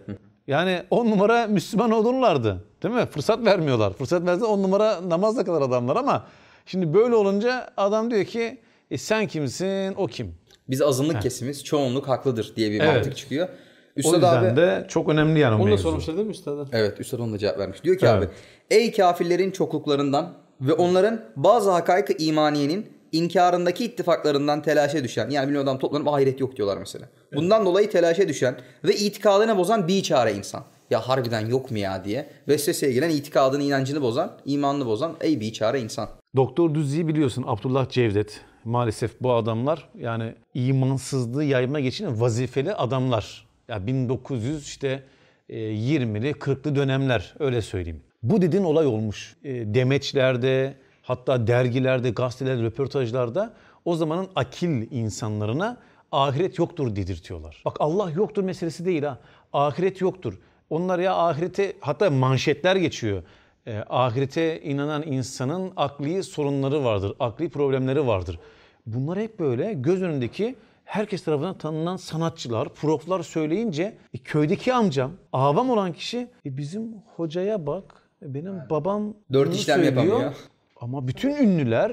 Yani on numara Müslüman olurlardı. Değil mi? Fırsat vermiyorlar. Fırsat verse on numara namazla kadar adamlar ama şimdi böyle olunca adam diyor ki e sen kimsin o kim? Biz azınlık kesimiz, çoğunluk haklıdır diye bir Evet. mantık çıkıyor. O Üstad yüzden abi de çok önemli yani o Onu da sormuşlar değil mi üstada? Evet Üstad onunla cevap vermiş. Diyor ki Evet. abi ey kafirlerin çokluklarından ve onların bazı hakaik imaniyenin inkarındaki ittifaklarından telaşe düşen yani bilim adam toplanıp ahiret yok diyorlar mesela. Bundan dolayı telaşe düşen ve itikadını bozan bir çare insan. Ya harbiden yok mu ya diye vesveseye gelen itikadını inancını bozan, imanını bozan ey bir çare insan. Doktor Düzzi'yi biliyorsun Abdullah Cevdet. Maalesef bu adamlar yani imansızlığı yayma geçin vazifeli adamlar. Ya 1900 işte e, 20'li 40'lı dönemler öyle söyleyeyim. Bu dediğin olay olmuş. E, demeçlerde hatta dergilerde, gazetelerde, röportajlarda o zamanın akil insanlarına ahiret yoktur dedirtiyorlar. Bak Allah yoktur meselesi değil ha. Ahiret yoktur. Onlar ya ahirete hatta manşetler geçiyor. E, ahirete inanan insanın akli sorunları vardır, akli problemleri vardır. Bunlar hep böyle göz önündeki herkes tarafından tanınan sanatçılar, proflar söyleyince e, köydeki amcam, avam olan kişi e, bizim hocaya bak, benim babam Dört işlem söylüyor. yapamıyor. Ama bütün ünlüler,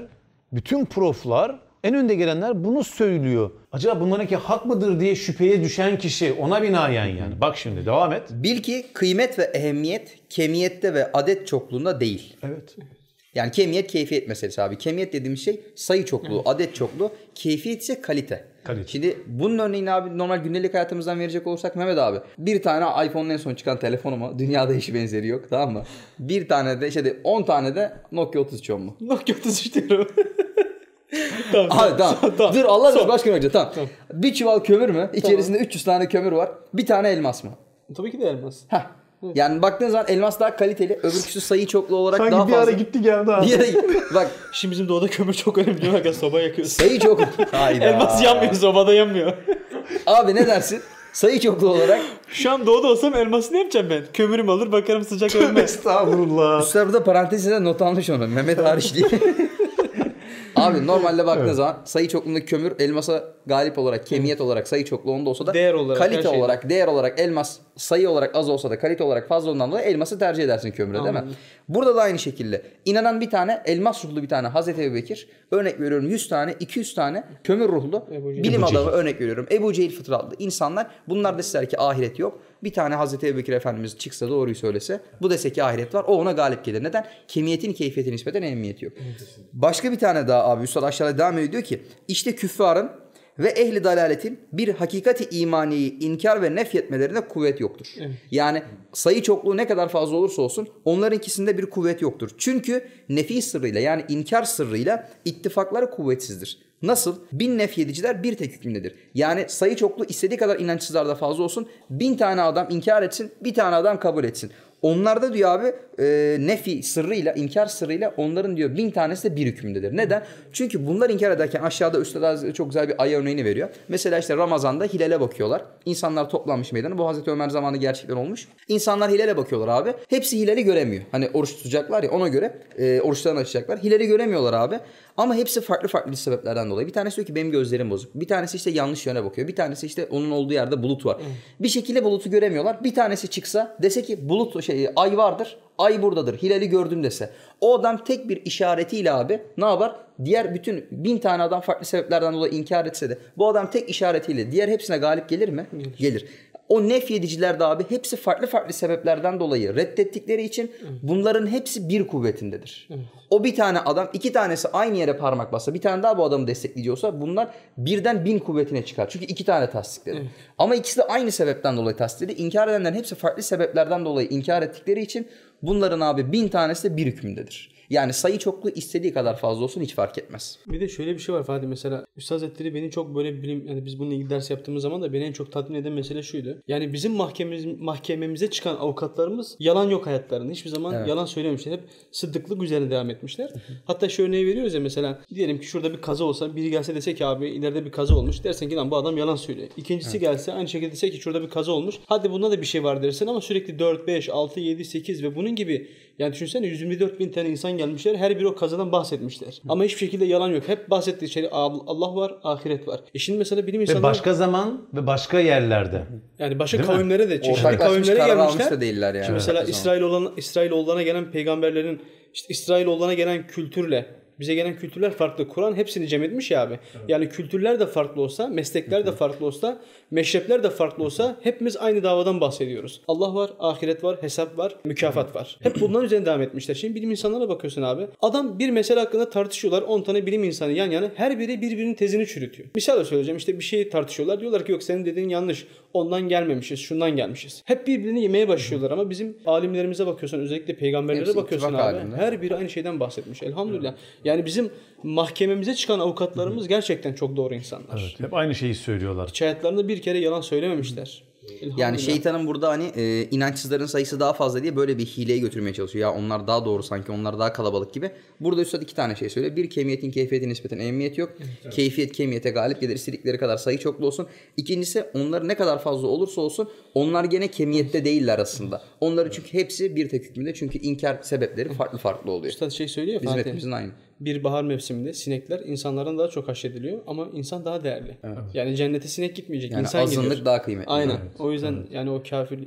bütün proflar, en önde gelenler bunu söylüyor. Acaba bunlarınki hak mıdır diye şüpheye düşen kişi ona binaen yani. Bak şimdi devam et. Bil ki kıymet ve ehemmiyet kemiyette ve adet çokluğunda değil. Evet. Yani kemiyet keyfiyet meselesi abi. Kemiyet dediğimiz şey sayı çokluğu, adet çokluğu. Keyfiyet ise kalite. Kalite. Şimdi bunun örneğini abi normal gündelik hayatımızdan verecek olursak Mehmet abi. Bir tane iPhone'un en son çıkan telefonuma dünyada hiç benzeri yok tamam mı? Bir tane de işte de 10 tane de Nokia 33 mu? Nokia 33 diyorum. tamam, Abi tamam. tamam. Dur Allah razı başka önce tamam. Bir çuval kömür mü? İçerisinde 300 tane kömür var. Bir tane elmas mı? Tabii ki de elmas. Heh. Yani baktığın zaman elmas daha kaliteli. Öbürküsü sayı çoklu olarak Sanki daha bir fazla. ara gitti geldi abi. Bir ara Bak Şimdi bizim doğada kömür çok önemli değil mi? Soba yakıyoruz. sayı çok. Hayda. Elmas yanmıyor, sobada yanmıyor. Abi ne dersin? Sayı çoklu olarak Şu an doğada olsam elması ne yapacağım ben? Kömürümü alır bakarım sıcak ölmez. Estağfurullah. Üstler burada parantezinde not almış onu. Mehmet hariç diye. Abi normalde baktığın zaman sayı çokluğundaki kömür elmasa galip olarak, kemiyet olarak sayı çokluğu onda olsa da Değer olarak, kalite şeyde. olarak, değer olarak elmas sayı olarak az olsa da kalite olarak fazla olduğundan dolayı elması tercih edersin kömüre değil mi? Burada da aynı şekilde inanan bir tane elmas ruhlu bir tane Hazreti Ebu Bekir örnek veriyorum 100 tane 200 tane kömür ruhlu bilim adamı örnek veriyorum. Ebu Cehil fıtratlı insanlar bunlar deseler ki ahiret yok. Bir tane Hazreti Ebu Bekir Efendimiz çıksa doğruyu söylese bu dese ki ahiret var o ona galip gelir. Neden? Kemiyetin keyfiyeti nispeten ehemmiyeti yok. Başka bir tane daha abi Üstad aşağıda devam ediyor diyor ki işte küffarın ve ehli dalaletin bir hakikati imaniyi inkar ve nefyetmelerine kuvvet yoktur. Yani sayı çokluğu ne kadar fazla olursa olsun onlarınkisinde bir kuvvet yoktur. Çünkü nefi sırrıyla yani inkar sırrıyla ittifakları kuvvetsizdir. Nasıl? Bin nefyediciler bir tek hükümdedir. Yani sayı çokluğu istediği kadar inançsızlarda fazla olsun. Bin tane adam inkar etsin, bir tane adam kabul etsin. Onlarda diyor abi e, nefi sırrıyla, inkar sırrıyla onların diyor bin tanesi de bir hükümdedir. Neden? Çünkü bunlar inkar ederken aşağıda üstte çok güzel bir ay örneğini veriyor. Mesela işte Ramazan'da hilale bakıyorlar. İnsanlar toplanmış meydana. Bu Hazreti Ömer zamanı gerçekten olmuş. İnsanlar hilale bakıyorlar abi. Hepsi hilali göremiyor. Hani oruç tutacaklar ya ona göre e, oruçlarını açacaklar. Hilali göremiyorlar abi. Ama hepsi farklı farklı sebeplerden dolayı. Bir tanesi diyor ki benim gözlerim bozuk. Bir tanesi işte yanlış yöne bakıyor. Bir tanesi işte onun olduğu yerde bulut var. Bir şekilde bulutu göremiyorlar. Bir tanesi çıksa dese ki bulut şey ay vardır. Ay buradadır. Hilali gördüm dese. O adam tek bir işaretiyle abi ne yapar? Diğer bütün bin tane adam farklı sebeplerden dolayı inkar etse de bu adam tek işaretiyle diğer hepsine galip gelir mi? Gelir. O nef yediciler de abi hepsi farklı farklı sebeplerden dolayı reddettikleri için bunların hepsi bir kuvvetindedir. O bir tane adam iki tanesi aynı yere parmak bassa bir tane daha bu adamı destekleyici olsa bunlar birden bin kuvvetine çıkar. Çünkü iki tane tasdikleri. Ama ikisi de aynı sebepten dolayı tasdikleri. İnkar edenlerin hepsi farklı sebeplerden dolayı inkar ettikleri için bunların abi bin tanesi de bir hükmündedir. Yani sayı çokluğu istediği kadar fazla olsun hiç fark etmez. Bir de şöyle bir şey var Fatih mesela Üstad Hazretleri beni çok böyle bilim yani biz bununla ilgili ders yaptığımız zaman da beni en çok tatmin eden mesele şuydu. Yani bizim mahkememiz, mahkememize çıkan avukatlarımız yalan yok hayatlarında. Hiçbir zaman yalan söylememişler. Hep sıddıklık üzerine devam etmişler. Hatta şu örneği veriyoruz ya mesela diyelim ki şurada bir kaza olsa biri gelse dese ki abi ileride bir kaza olmuş dersen ki lan bu adam yalan söylüyor. İkincisi gelse aynı şekilde dese ki şurada bir kaza olmuş. Hadi bunda da bir şey var dersin ama sürekli 4, 5, 6, 7, 8 ve bunun gibi yani düşünsene 124 bin tane insan gelmişler. Her biri o kazadan bahsetmişler. Ama hiçbir şekilde yalan yok. Hep bahsettiği şey Allah var, ahiret var. E şimdi mesela bilim Ve insanları başka zaman ve başka yerlerde. yani başka Değil mi? kavimlere de çeşitli kavimlere gelmişler. da değiller yani. Şimdi mesela Evet. İsrail olan İsrailoğullarına gelen peygamberlerin işte İsrailoğullarına gelen kültürle bize gelen kültürler farklı. Kur'an hepsini cem etmiş ya abi. Yani kültürler de farklı olsa, meslekler de farklı olsa, meşrepler de farklı olsa hepimiz aynı davadan bahsediyoruz. Allah var, ahiret var, hesap var, mükafat var. Hep bunların üzerine devam etmişler. Şimdi bilim insanlarına bakıyorsun abi. Adam bir mesele hakkında tartışıyorlar. 10 tane bilim insanı yan yana. Her biri birbirinin tezini çürütüyor. Misal söyleyeceğim. işte bir şey tartışıyorlar. Diyorlar ki yok senin dediğin yanlış. Ondan gelmemişiz, şundan gelmişiz. Hep birbirini yemeye başlıyorlar ama bizim alimlerimize bakıyorsun özellikle peygamberlere Hepsi bakıyorsun abi. halinde. Her biri aynı şeyden bahsetmiş. Elhamdülillah. Yani bizim mahkememize çıkan avukatlarımız gerçekten çok doğru insanlar. Hep aynı şeyi söylüyorlar. Hiç hayatlarında bir kere yalan söylememişler. Yani şeytanın burada hani e, inançsızların sayısı daha fazla diye böyle bir hileye götürmeye çalışıyor. Ya onlar daha doğru sanki onlar daha kalabalık gibi. Burada üstad iki tane şey söylüyor. Bir kemiyetin keyfiyeti nispeten ehemmiyet yok. Keyfiyet kemiyete galip gelir. istedikleri kadar sayı çoklu olsun. İkincisi onları ne kadar fazla olursa olsun onlar gene kemiyette değiller aslında. Onları çünkü hepsi bir tek hükmünde. Çünkü inkar sebepleri farklı farklı oluyor. Üstad şey söylüyor Bizim Fatih. hepimizin aynı. Bir bahar mevsiminde sinekler insanlardan daha çok haşrediliyor ama insan daha değerli. Yani cennete sinek gitmeyecek. Yani insan azınlık gidiyor. daha kıymetli. Aynen. O yüzden yani o kafir,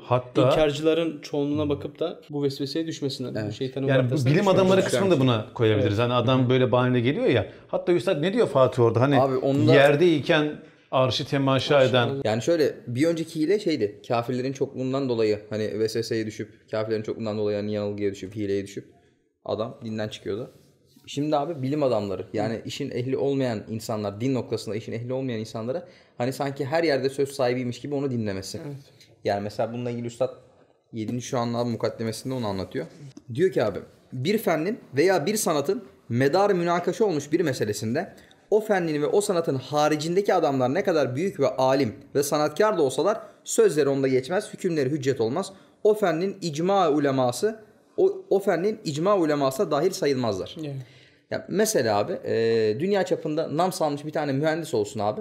Hatta- inkarcıların çoğunluğuna bakıp da bu vesveseye düşmesinler. Bu şeytanın Yani bu bilim adamları kısmını da buna koyabiliriz. Hani adam böyle bahanede geliyor ya. Hatta Üstad ne diyor Fatih orada? Hani Abi onda- yerdeyken arşı temaşa eden Yani şöyle bir önceki hile şeydi. Kafirlerin çokluğundan dolayı hani vesveseye düşüp kafirlerin çokluğundan dolayı hani yanılgıya düşüp hileye düşüp adam dinden çıkıyordu. Şimdi abi bilim adamları yani işin ehli olmayan insanlar din noktasında işin ehli olmayan insanlara hani sanki her yerde söz sahibiymiş gibi onu dinlemesin. Yani mesela bununla ilgili üstad 7. şu anla mukaddemesinde onu anlatıyor. Diyor ki abi bir fennin veya bir sanatın medar münakaşa olmuş bir meselesinde o fennin ve o sanatın haricindeki adamlar ne kadar büyük ve alim ve sanatkar da olsalar sözleri onda geçmez, hükümleri hüccet olmaz. O fennin icma uleması o, o fennin icma ulemasına dahil sayılmazlar. Yani. Ya mesela abi e, dünya çapında nam salmış bir tane mühendis olsun abi.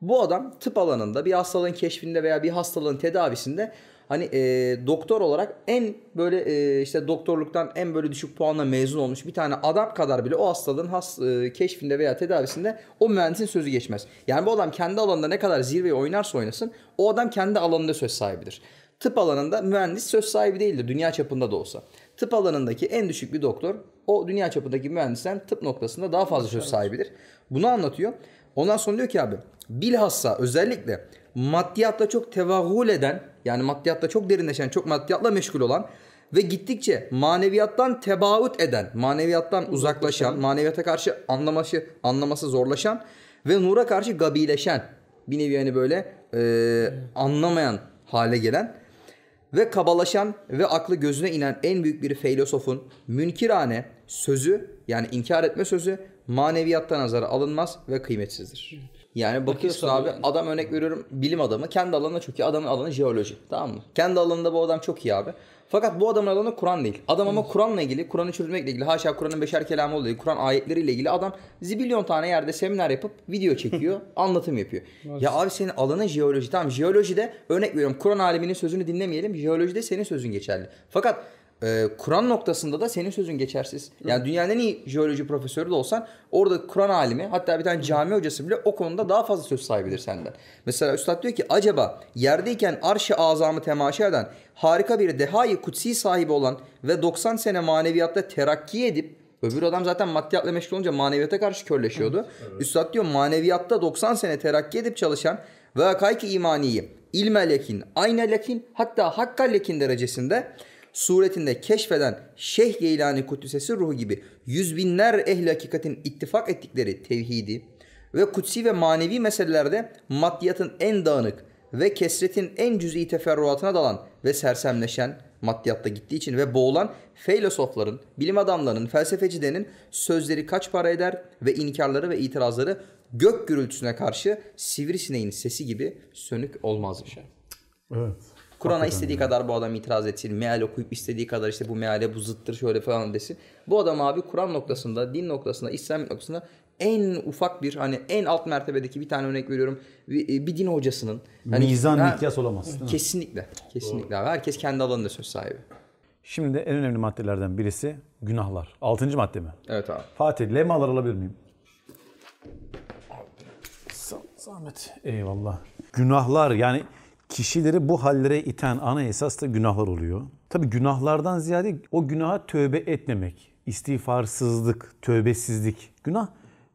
Bu adam tıp alanında bir hastalığın keşfinde veya bir hastalığın tedavisinde hani e, doktor olarak en böyle e, işte doktorluktan en böyle düşük puanla mezun olmuş bir tane adam kadar bile o hastalığın has, e, keşfinde veya tedavisinde o mühendisin sözü geçmez. Yani bu adam kendi alanında ne kadar zirveye oynarsa oynasın o adam kendi alanında söz sahibidir. Tıp alanında mühendis söz sahibi değildir dünya çapında da olsa. Tıp alanındaki en düşük bir doktor o dünya çapındaki mühendisten tıp noktasında daha fazla söz sahibidir. Bunu anlatıyor. Ondan sonra diyor ki abi bilhassa özellikle maddiyatla çok tevahhul eden yani maddiyatla çok derinleşen çok maddiyatla meşgul olan ve gittikçe maneviyattan tebaut eden, maneviyattan uzaklaşan, maneviyata karşı anlaması, anlaması zorlaşan ve nura karşı gabileşen bir nevi hani böyle e, anlamayan hale gelen ve kabalaşan ve aklı gözüne inen en büyük bir filozofun münkirane sözü yani inkar etme sözü maneviyattan nazara alınmaz ve kıymetsizdir. Yani bakıyorsun abi yani. adam örnek veriyorum bilim adamı kendi alanına çok iyi. Adamın alanı jeoloji tamam mı? Kendi alanında bu adam çok iyi abi. Fakat bu adamın alanı Kur'an değil. Adam ama Kur'an'la ilgili, Kur'an'ı çözmekle ilgili, haşa Kur'an'ın beşer kelamı olduğu, Kur'an ayetleriyle ilgili adam zibilyon tane yerde seminer yapıp video çekiyor, anlatım yapıyor. ya abi senin alanın jeoloji. Tamam jeolojide örnek veriyorum Kur'an aliminin sözünü dinlemeyelim. Jeolojide senin sözün geçerli. Fakat e, Kur'an noktasında da senin sözün geçersiz. Yani dünyanın en iyi jeoloji profesörü de olsan orada Kur'an alimi hatta bir tane cami hocası bile o konuda daha fazla söz sahibidir senden. Mesela Üstad diyor ki acaba yerdeyken arş-ı azamı temaşa eden harika bir dehayı kutsi sahibi olan ve 90 sene maneviyatta terakki edip Öbür adam zaten maddiyatla meşgul olunca maneviyata karşı körleşiyordu. Üstad diyor maneviyatta 90 sene terakki edip çalışan ve hakayki imaniyi ilmel yakin, aynel yakin hatta hakkal yakin derecesinde suretinde keşfeden Şeyh Geylani Kuddüsesi ruhu gibi yüz binler ehli hakikatin ittifak ettikleri tevhidi ve kutsi ve manevi meselelerde maddiyatın en dağınık ve kesretin en cüz'i teferruatına dalan ve sersemleşen maddiyatta gittiği için ve boğulan filozofların, bilim adamlarının, felsefecilerin sözleri kaç para eder ve inkarları ve itirazları gök gürültüsüne karşı sivrisineğin sesi gibi sönük olmazmış. Evet. Kur'an'a istediği kadar bu adam itiraz etsin. Meal okuyup istediği kadar işte bu meale bu zıttır şöyle falan desin. Bu adam abi Kur'an noktasında, din noktasında, İslam noktasında en ufak bir hani en alt mertebedeki bir tane örnek veriyorum. Bir, bir din hocasının. Hani, Mizan Ha, mikyas olamaz. Kesinlikle. Kesinlikle abi. Herkes kendi alanında söz sahibi. Şimdi en önemli maddelerden birisi günahlar. Altıncı madde mi? Evet abi. Fatih lemalar alabilir miyim? Zahmet. Eyvallah. Günahlar yani kişileri bu hallere iten ana esas da günahlar oluyor. Tabii günahlardan ziyade o günaha tövbe etmemek, istiğfarsızlık, tövbesizlik. Günah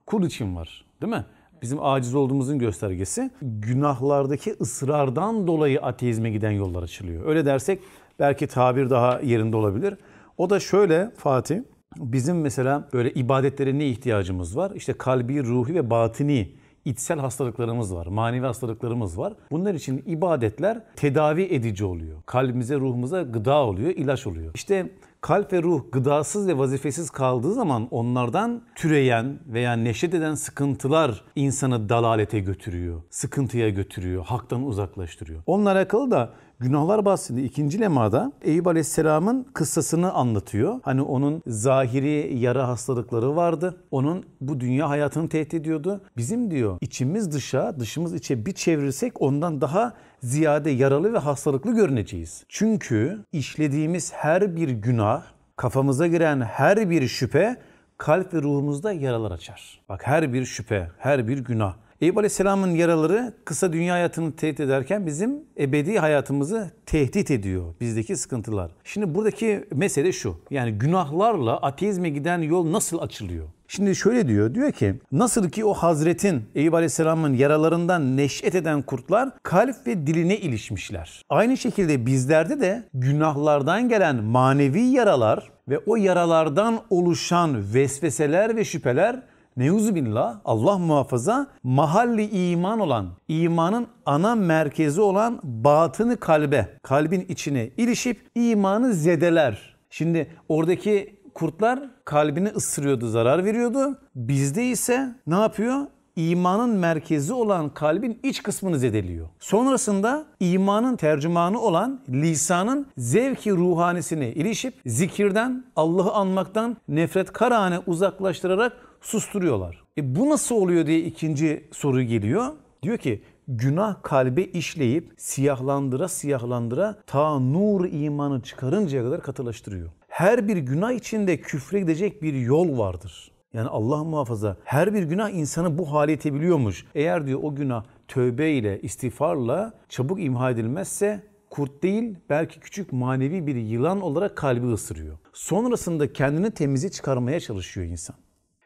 kul için var değil mi? Bizim aciz olduğumuzun göstergesi. Günahlardaki ısrardan dolayı ateizme giden yollar açılıyor. Öyle dersek belki tabir daha yerinde olabilir. O da şöyle Fatih. Bizim mesela böyle ibadetlere ne ihtiyacımız var? İşte kalbi, ruhi ve batini içsel hastalıklarımız var, manevi hastalıklarımız var. Bunlar için ibadetler tedavi edici oluyor. Kalbimize, ruhumuza gıda oluyor, ilaç oluyor. İşte kalp ve ruh gıdasız ve vazifesiz kaldığı zaman onlardan türeyen veya neşet eden sıkıntılar insanı dalalete götürüyor, sıkıntıya götürüyor, haktan uzaklaştırıyor. Onunla alakalı da Günahlar bahsinde ikinci lemada Eyüp Aleyhisselam'ın kıssasını anlatıyor. Hani onun zahiri yara hastalıkları vardı. Onun bu dünya hayatını tehdit ediyordu. Bizim diyor içimiz dışa, dışımız içe bir çevirirsek ondan daha ziyade yaralı ve hastalıklı görüneceğiz. Çünkü işlediğimiz her bir günah, kafamıza giren her bir şüphe kalp ve ruhumuzda yaralar açar. Bak her bir şüphe, her bir günah. Eyüp Aleyhisselam'ın yaraları kısa dünya hayatını tehdit ederken bizim ebedi hayatımızı tehdit ediyor. Bizdeki sıkıntılar. Şimdi buradaki mesele şu. Yani günahlarla ateizme giden yol nasıl açılıyor? Şimdi şöyle diyor. Diyor ki nasıl ki o Hazretin Eyüp Aleyhisselam'ın yaralarından neşet eden kurtlar kalp ve diline ilişmişler. Aynı şekilde bizlerde de günahlardan gelen manevi yaralar ve o yaralardan oluşan vesveseler ve şüpheler Neuzubillah Allah muhafaza mahalli iman olan, imanın ana merkezi olan batını kalbe, kalbin içine ilişip imanı zedeler. Şimdi oradaki kurtlar kalbini ısırıyordu, zarar veriyordu. Bizde ise ne yapıyor? İmanın merkezi olan kalbin iç kısmını zedeliyor. Sonrasında imanın tercümanı olan lisanın zevki ruhanisine ilişip zikirden, Allah'ı anmaktan nefret karahane uzaklaştırarak susturuyorlar. E bu nasıl oluyor diye ikinci soru geliyor. Diyor ki günah kalbe işleyip siyahlandıra siyahlandıra ta nur imanı çıkarıncaya kadar katılaştırıyor. Her bir günah içinde küfre gidecek bir yol vardır. Yani Allah muhafaza her bir günah insanı bu hale itebiliyormuş. Eğer diyor o günah tövbe ile istiğfarla çabuk imha edilmezse kurt değil belki küçük manevi bir yılan olarak kalbi ısırıyor. Sonrasında kendini temize çıkarmaya çalışıyor insan.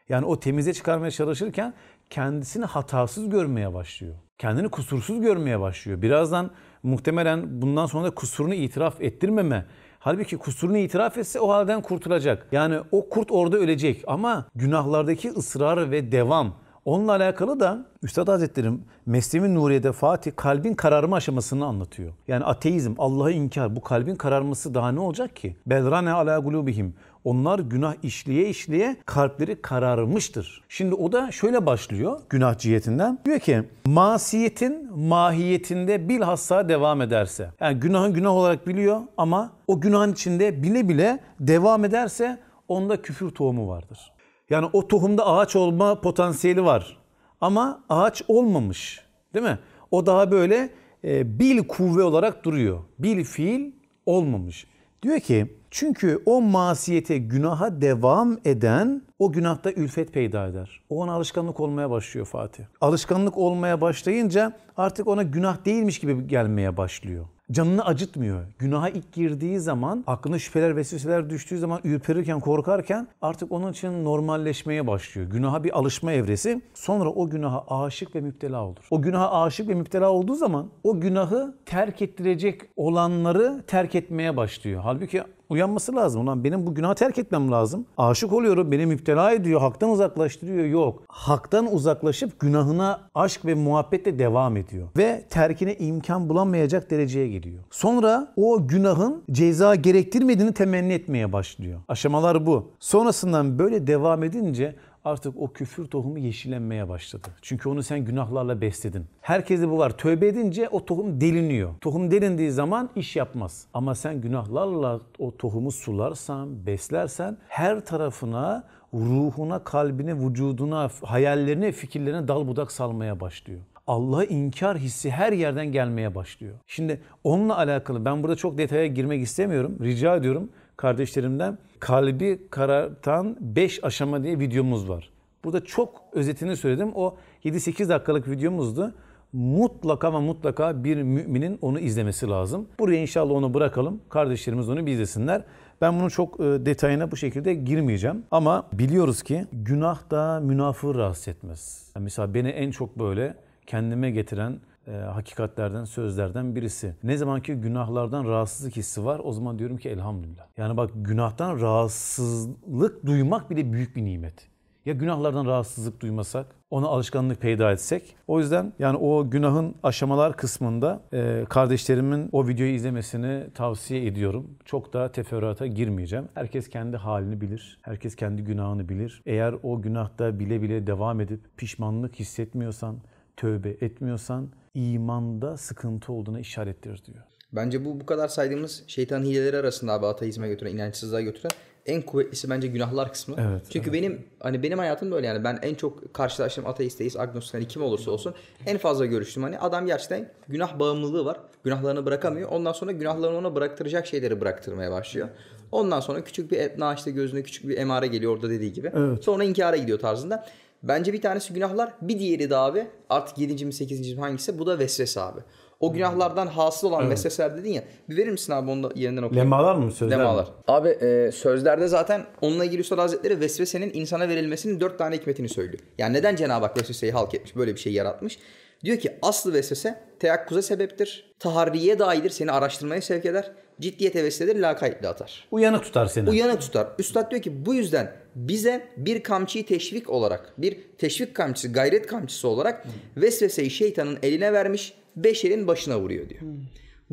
Yani o temize çıkarmaya çalışırken kendisini hatasız görmeye başlıyor. Kendini kusursuz görmeye başlıyor. Birazdan muhtemelen bundan sonra da kusurunu itiraf ettirmeme. Halbuki kusurunu itiraf etse o halden kurtulacak. Yani o kurt orada ölecek ama günahlardaki ısrar ve devam Onunla alakalı da Üstad Hazretleri Mesnevi Nuriye'de Fatih kalbin kararma aşamasını anlatıyor. Yani ateizm, Allah'ı inkar bu kalbin kararması daha ne olacak ki? Belrane ala gulubihim. Onlar günah işleye işleye kalpleri kararmıştır. Şimdi o da şöyle başlıyor günah cihetinden. Diyor ki masiyetin mahiyetinde bilhassa devam ederse. Yani günahın günah olarak biliyor ama o günahın içinde bile bile devam ederse onda küfür tohumu vardır. Yani o tohumda ağaç olma potansiyeli var. Ama ağaç olmamış. Değil mi? O daha böyle e, bil kuvve olarak duruyor. Bil fiil olmamış. Diyor ki çünkü o masiyete günaha devam eden o günahta ülfet peyda eder. O ona alışkanlık olmaya başlıyor Fatih. Alışkanlık olmaya başlayınca artık ona günah değilmiş gibi gelmeye başlıyor. Canını acıtmıyor. Günaha ilk girdiği zaman, aklına şüpheler, vesveseler düştüğü zaman ürperirken, korkarken artık onun için normalleşmeye başlıyor. Günaha bir alışma evresi. Sonra o günaha aşık ve müptela olur. O günaha aşık ve müptela olduğu zaman o günahı terk ettirecek olanları terk etmeye başlıyor. Halbuki uyanması lazım. Ulan benim bu günahı terk etmem lazım. Aşık oluyorum, beni müptela ediyor, haktan uzaklaştırıyor. Yok. Haktan uzaklaşıp günahına aşk ve muhabbetle devam ediyor. Ve terkine imkan bulamayacak dereceye geliyor. Sonra o günahın ceza gerektirmediğini temenni etmeye başlıyor. Aşamalar bu. Sonrasından böyle devam edince artık o küfür tohumu yeşillenmeye başladı. Çünkü onu sen günahlarla besledin. Herkese bu var. Tövbe edince o tohum deliniyor. Tohum delindiği zaman iş yapmaz. Ama sen günahlarla o tohumu sularsan, beslersen her tarafına ruhuna, kalbine, vücuduna, hayallerine, fikirlerine dal budak salmaya başlıyor. Allah'a inkar hissi her yerden gelmeye başlıyor. Şimdi onunla alakalı ben burada çok detaya girmek istemiyorum. Rica ediyorum kardeşlerimden kalbi karartan 5 aşama diye videomuz var. Burada çok özetini söyledim. O 7-8 dakikalık videomuzdu. Mutlaka ama mutlaka bir müminin onu izlemesi lazım. Buraya inşallah onu bırakalım. Kardeşlerimiz onu bir izlesinler. Ben bunun çok e, detayına bu şekilde girmeyeceğim. Ama biliyoruz ki günah da münafığı rahatsız etmez. Yani mesela beni en çok böyle kendime getiren e, hakikatlerden, sözlerden birisi. Ne zamanki günahlardan rahatsızlık hissi var o zaman diyorum ki elhamdülillah. Yani bak günahtan rahatsızlık duymak bile büyük bir nimet. Ya günahlardan rahatsızlık duymasak, ona alışkanlık peyda etsek. O yüzden yani o günahın aşamalar kısmında e, kardeşlerimin o videoyu izlemesini tavsiye ediyorum. Çok da teferruata girmeyeceğim. Herkes kendi halini bilir. Herkes kendi günahını bilir. Eğer o günahta bile bile devam edip pişmanlık hissetmiyorsan, tövbe etmiyorsan imanda sıkıntı olduğuna işarettir diyor. Bence bu bu kadar saydığımız şeytan hileleri arasında abi ateizme götüren, inançsızlığa götüren en kuvvetlisi bence günahlar kısmı. Evet, Çünkü benim hani benim hayatım böyle yani ben en çok karşılaştığım ateist, deist, agnostik hani kim olursa olsun en fazla görüştüm hani adam gerçekten günah bağımlılığı var. Günahlarını bırakamıyor. Ondan sonra günahlarını ona bıraktıracak şeyleri bıraktırmaya başlıyor. Ondan sonra küçük bir etna işte gözüne küçük bir emare geliyor orada dediği gibi. Sonra inkara gidiyor tarzında. Bence bir tanesi günahlar bir diğeri de abi artık 7. mi 8. mi hangisi bu da vesvese abi. O günahlardan hasıl olan vesveseler dedin ya. Bir verir misin abi onu da yerinden okuyayım. Lemalar mı sözler mi? Lemalar. Abi e, sözlerde zaten onunla ilgili Üstad Hazretleri vesvesenin insana verilmesinin dört tane hikmetini söylüyor. Yani neden Cenab-ı Hak vesveseyi halk etmiş, böyle bir şey yaratmış? Diyor ki aslı vesvese teyakkuza sebeptir. Taharriye dahidir, seni araştırmaya sevk eder. Ciddiyete vesvesedir, lakaytle atar. Uyanık tutar seni. Uyanık tutar. Üstad diyor ki bu yüzden bize bir kamçıyı teşvik olarak, bir teşvik kamçısı, gayret kamçısı olarak vesveseyi şeytanın eline vermiş, beşerin başına vuruyor diyor.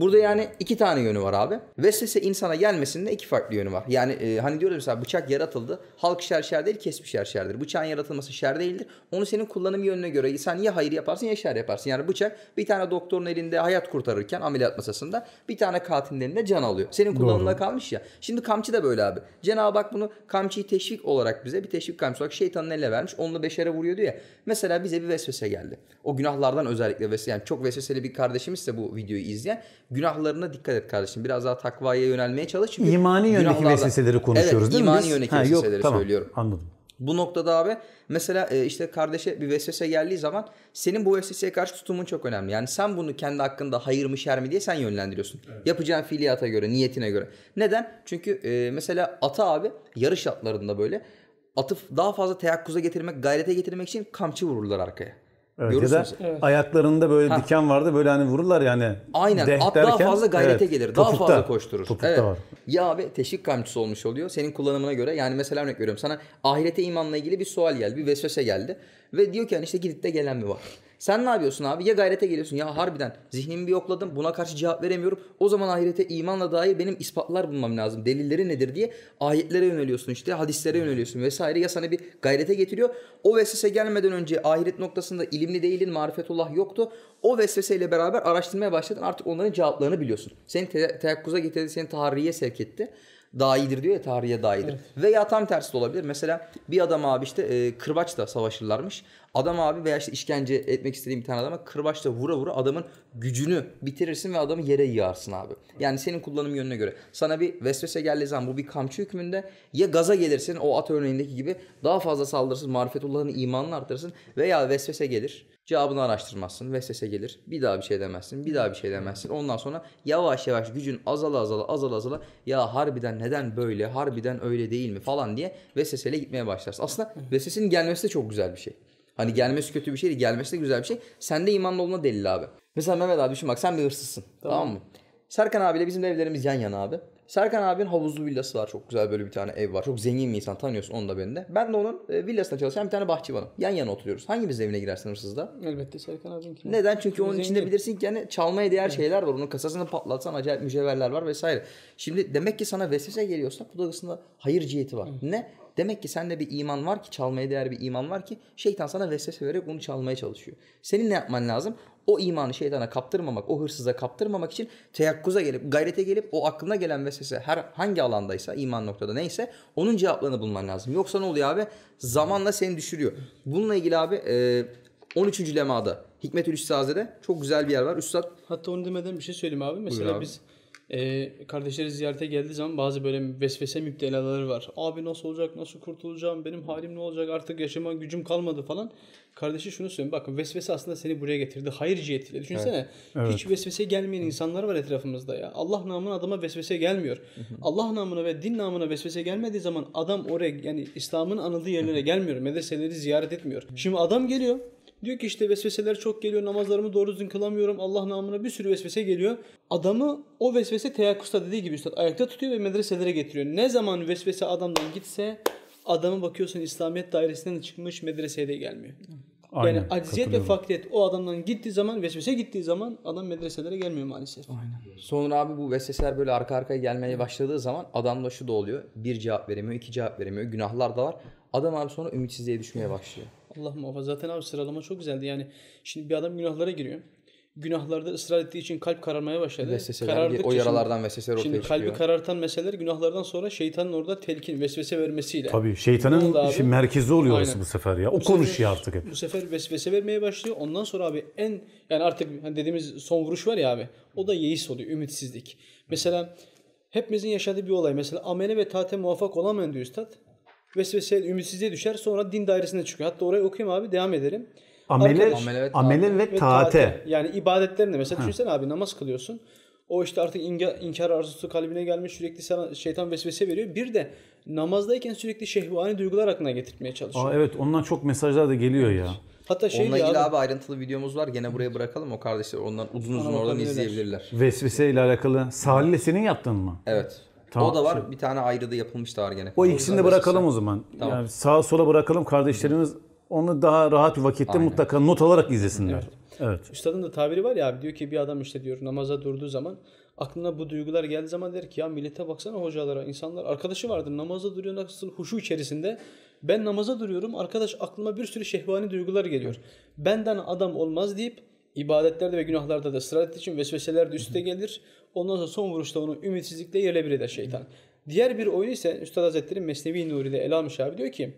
Burada yani iki tane yönü var abi. Vesvese insana gelmesinde iki farklı yönü var. Yani e, hani diyoruz mesela bıçak yaratıldı. Halk şer şer değil kesmiş şer şerdir. Bıçağın yaratılması şer değildir. Onu senin kullanım yönüne göre sen ya hayır yaparsın ya şer yaparsın. Yani bıçak bir tane doktorun elinde hayat kurtarırken ameliyat masasında bir tane katilin elinde can alıyor. Senin kullanımına kalmış ya. Şimdi kamçı da böyle abi. Cenab-ı Hak bunu kamçıyı teşvik olarak bize bir teşvik kamçısı olarak şeytanın eline vermiş. Onunla beşere vuruyor diyor ya. Mesela bize bir vesvese geldi. O günahlardan özellikle vesvese. Yani çok vesveseli bir kardeşimizse bu videoyu izleyen günahlarına dikkat et kardeşim. Biraz daha takvaya yönelmeye çalış. Çünkü İmani yöndeki vesveseleri konuşuyoruz evet, değil mi imani yöndeki Ha, yok, vesveseleri tamam, söylüyorum. Anladım. Bu noktada abi mesela e, işte kardeşe bir vesvese geldiği zaman senin bu vesveseye karşı tutumun çok önemli. Yani sen bunu kendi hakkında hayır mı şer mi diye sen yönlendiriyorsun. Yapacağın fiiliyata göre, niyetine göre. Neden? Çünkü e, mesela ata abi yarış atlarında böyle atı daha fazla teyakkuza getirmek, gayrete getirmek için kamçı vururlar arkaya. Evet, ya da Görürsünüz. ayaklarında böyle diken vardı böyle hani vururlar yani. Aynen. Deh At daha fazla gayrete evet, gelir. Daha topukta, fazla koşturur. Topukta Evet. var. Ya abi teşvik kamçısı olmuş oluyor senin kullanımına göre. Yani mesela örnek veriyorum sana ahirete imanla ilgili bir sual geldi, bir vesvese geldi. Ve diyor ki hani işte gidip de gelen mi var? Sen ne yapıyorsun abi? Ya gayrete geliyorsun ya harbiden zihnimi bir yokladım buna karşı cevap veremiyorum. O zaman ahirete imanla dair benim ispatlar bulmam lazım. Delilleri nedir diye ayetlere yöneliyorsun işte hadislere yöneliyorsun vesaire. Ya sana bir gayrete getiriyor. O vesvese gelmeden önce ahiret noktasında ilimli değilin, marifetullah yoktu. O vesveseyle beraber araştırmaya başladın artık onların cevaplarını biliyorsun. Seni te- teyakkuza getirdi, seni tahriye sevk etti daha iyidir diyor ya tarihe daha iyidir. Veya tam tersi de olabilir. Mesela bir adam abi işte e, kırbaçla savaşırlarmış. Adam abi veya işte işkence etmek istediğin bir tane adama kırbaçla vura vura adamın gücünü bitirirsin ve adamı yere yığarsın abi. Yani senin kullanım yönüne göre. Sana bir vesvese geldiği zaman bu bir kamçı hükmünde ya gaza gelirsin o at örneğindeki gibi daha fazla saldırırsın marifetullah'ın imanını artırırsın veya vesvese gelir. Cevabını araştırmazsın. Vesvese gelir. Bir daha bir şey demezsin. Bir daha bir şey demezsin. Ondan sonra yavaş yavaş gücün azala azala azala azala ya harbiden neden böyle harbiden öyle değil mi falan diye vesveseyle gitmeye başlarsın. Aslında vesvesenin gelmesi de çok güzel bir şey. Hani gelmesi kötü bir şey değil. Gelmesi de güzel bir şey. Sende imanlı olduğuna delil abi. Mesela Mehmet abi düşün bak sen bir hırsızsın. Tamam, mı? Serkan abiyle bizim evlerimiz yan yana abi. Serkan abinin havuzlu villası var. Çok güzel böyle bir tane ev var. Çok zengin bir insan tanıyorsun onu da beni de. Ben de onun e, villasında çalışan bir tane bahçıvanım. Yan yana oturuyoruz. Hangimiz evine girersin hırsızda? Elbette Serkan abinki. Neden? Çünkü onun Zengin. içinde bilirsin ki hani çalmaya değer şeyler var. Onun kasasını patlatsan acayip mücevherler var vesaire. Şimdi demek ki sana vesvese geliyorsa bu da aslında hayır ciheti var. Ne? Demek ki sende bir iman var ki çalmaya değer bir iman var ki şeytan sana vesvese verip bunu çalmaya çalışıyor. Senin ne yapman lazım? O imanı şeytana kaptırmamak, o hırsıza kaptırmamak için teyakkuza gelip, gayrete gelip o aklına gelen vesvese her hangi alandaysa, iman noktada neyse onun cevaplarını bulman lazım. Yoksa ne oluyor abi? Zamanla seni düşürüyor. Bununla ilgili abi e, 13. lemada Hikmetül Üstazede çok güzel bir yer var. Üstad Hatta onu demeden bir şey söyleyeyim abi. Mesela abi. biz e, kardeşleri ziyarete geldiği zaman bazı böyle vesvese müptelaları var. Abi nasıl olacak, nasıl kurtulacağım, benim halim ne olacak, artık yaşama gücüm kalmadı falan. Kardeşi şunu söyleyeyim. Bakın vesvese aslında seni buraya getirdi. Hayır cihetiyle. Düşünsene. Hiç vesvese gelmeyen insanlar var etrafımızda ya. Allah namına adama vesvese gelmiyor. Allah namına ve din namına vesvese gelmediği zaman adam oraya yani İslam'ın anıldığı yerlere gelmiyor. Medreseleri ziyaret etmiyor. Şimdi adam geliyor. Diyor ki işte vesveseler çok geliyor. Namazlarımı doğru düzgün kılamıyorum. Allah namına bir sürü vesvese geliyor. Adamı o vesvese teyakkusta dediği gibi üstad ayakta tutuyor ve medreselere getiriyor. Ne zaman vesvese adamdan gitse adamı bakıyorsun İslamiyet dairesinden çıkmış medreseye de gelmiyor. Aynen, yani acziyet ve fakiriyet o adamdan gittiği zaman vesvese gittiği zaman adam medreselere gelmiyor maalesef. Sonra abi bu vesveseler böyle arka arkaya gelmeye başladığı zaman adamda şu da oluyor. Bir cevap veremiyor, iki cevap veremiyor. Günahlar da var. Adam abi sonra ümitsizliğe düşmeye başlıyor. Allah muhafaza. Zaten abi sıralama çok güzeldi. Yani şimdi bir adam günahlara giriyor. Günahlarda ısrar ettiği için kalp kararmaya başladı. Vesveseler, Karardıkça o yaralardan vesveseler ortaya Şimdi kalbi çıkıyor. karartan meseleler günahlardan sonra şeytanın orada telkin, vesvese vermesiyle. Tabii şeytanın işi merkezi oluyor orası Aynen. bu sefer ya. O Bu konuşuyor sefer- artık hep. Bu sefer vesvese vermeye başlıyor. Ondan sonra abi en yani artık hani dediğimiz son vuruş var ya abi. O da yeis oluyor, ümitsizlik. Mesela hepimizin yaşadığı bir olay. Mesela amele ve taate muvaffak olamayan diyor üstad. Vesvese, ümitsizliğe düşer sonra din dairesine çıkıyor. Hatta orayı okuyayım abi devam edelim. Amele, Arkadaş- Amele ve amele ve ve taate. Yani ibadetlerinde mesela düşünsene abi namaz kılıyorsun. O işte artık inga, inkar arzusu kalbine gelmiş sürekli sana şeytan vesvese veriyor. Bir de namazdayken sürekli şehvani duygular aklına getirtmeye çalışıyor. Aa, evet ondan çok mesajlar da geliyor ya. Hatta şey Onunla ilgili abi, abi ayrıntılı videomuz var. Gene buraya bırakalım. O kardeşler ondan uzun uzun oradan izleyebilirler. Vesvese ile alakalı. Salih'le senin yaptın mı? Evet. Tamam, o da var. Bir tane ayrı da yapılmış da var gene. O ikisini de bırakalım o zaman. Tamam. Yani sağa sola bırakalım kardeşlerimiz onu daha rahat bir vakitte mutlaka not alarak izlesinler. Evet. Üstadın da tabiri var ya abi diyor ki bir adam işte diyor namaza durduğu zaman aklına bu duygular geldiği zaman der ki ya millete baksana hocalara insanlar arkadaşı vardır namaza duruyor nasıl huşu içerisinde ben namaza duruyorum arkadaş aklıma bir sürü şehvani duygular geliyor. Benden adam olmaz deyip ibadetlerde ve günahlarda da ısrar ettiği için vesveseler de üste gelir. Ondan sonra son vuruşta onu ümitsizlikle yerle bir eder şeytan. Diğer bir oyun ise Üstad Hazretleri Mesnevi Nuri'de ele almış abi diyor ki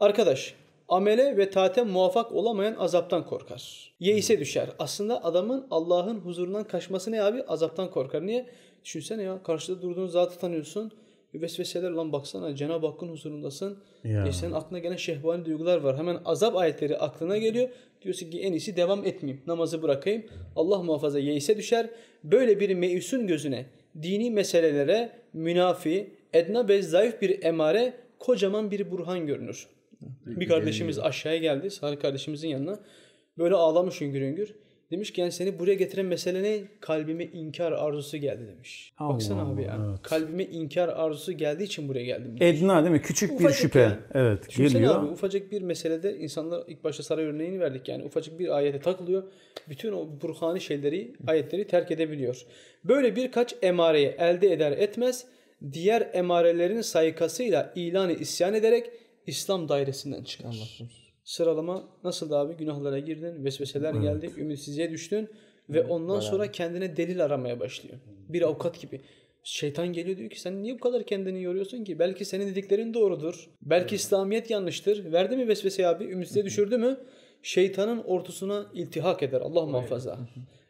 Arkadaş amele ve taate muvaffak olamayan azaptan korkar. Yeise düşer. Aslında adamın Allah'ın huzurundan kaçması ne abi? Azaptan korkar. Niye? Düşünsene ya karşıda durduğun zatı tanıyorsun. Vesveseler lan baksana Cenab-ı Hakk'ın huzurundasın. Ya. E senin aklına gelen şehvani duygular var. Hemen azap ayetleri aklına geliyor. Diyorsun ki en iyisi devam etmeyeyim. Namazı bırakayım. Allah muhafaza yeise düşer. Böyle bir meyusun gözüne dini meselelere münafi, edna ve zayıf bir emare kocaman bir burhan görünür. Bir kardeşimiz aşağıya geldi. Salih kardeşimizin yanına. Böyle ağlamış hüngür hüngür. Demiş ki yani seni buraya getiren mesele ne? Kalbime inkar arzusu geldi demiş. Allah Baksana abi ya. Allah, evet. Kalbime inkar arzusu geldiği için buraya geldim. demiş. Edna değil mi? Küçük bir Ufacık şüphe. yani. Evet Düşünsene geliyor. abi ufacık bir meselede insanlar ilk başta saray örneğini verdik yani ufacık bir ayete takılıyor. Bütün o burhani şeyleri, ayetleri terk edebiliyor. Böyle birkaç emareyi elde eder etmez diğer emarelerin saykasıyla ilanı isyan ederek İslam dairesinden çıkar. Sıralama nasıl abi? Günahlara girdin, vesveseler geldi, ümitsizliğe düştün ve ondan sonra kendine delil aramaya başlıyor. Bir avukat gibi. Şeytan geliyor diyor ki sen niye bu kadar kendini yoruyorsun ki? Belki senin dediklerin doğrudur. Belki İslamiyet yanlıştır. Verdi mi vesvese abi? Ümitsizliğe düşürdü mü? Şeytanın ortusuna iltihak eder. Allah muhafaza.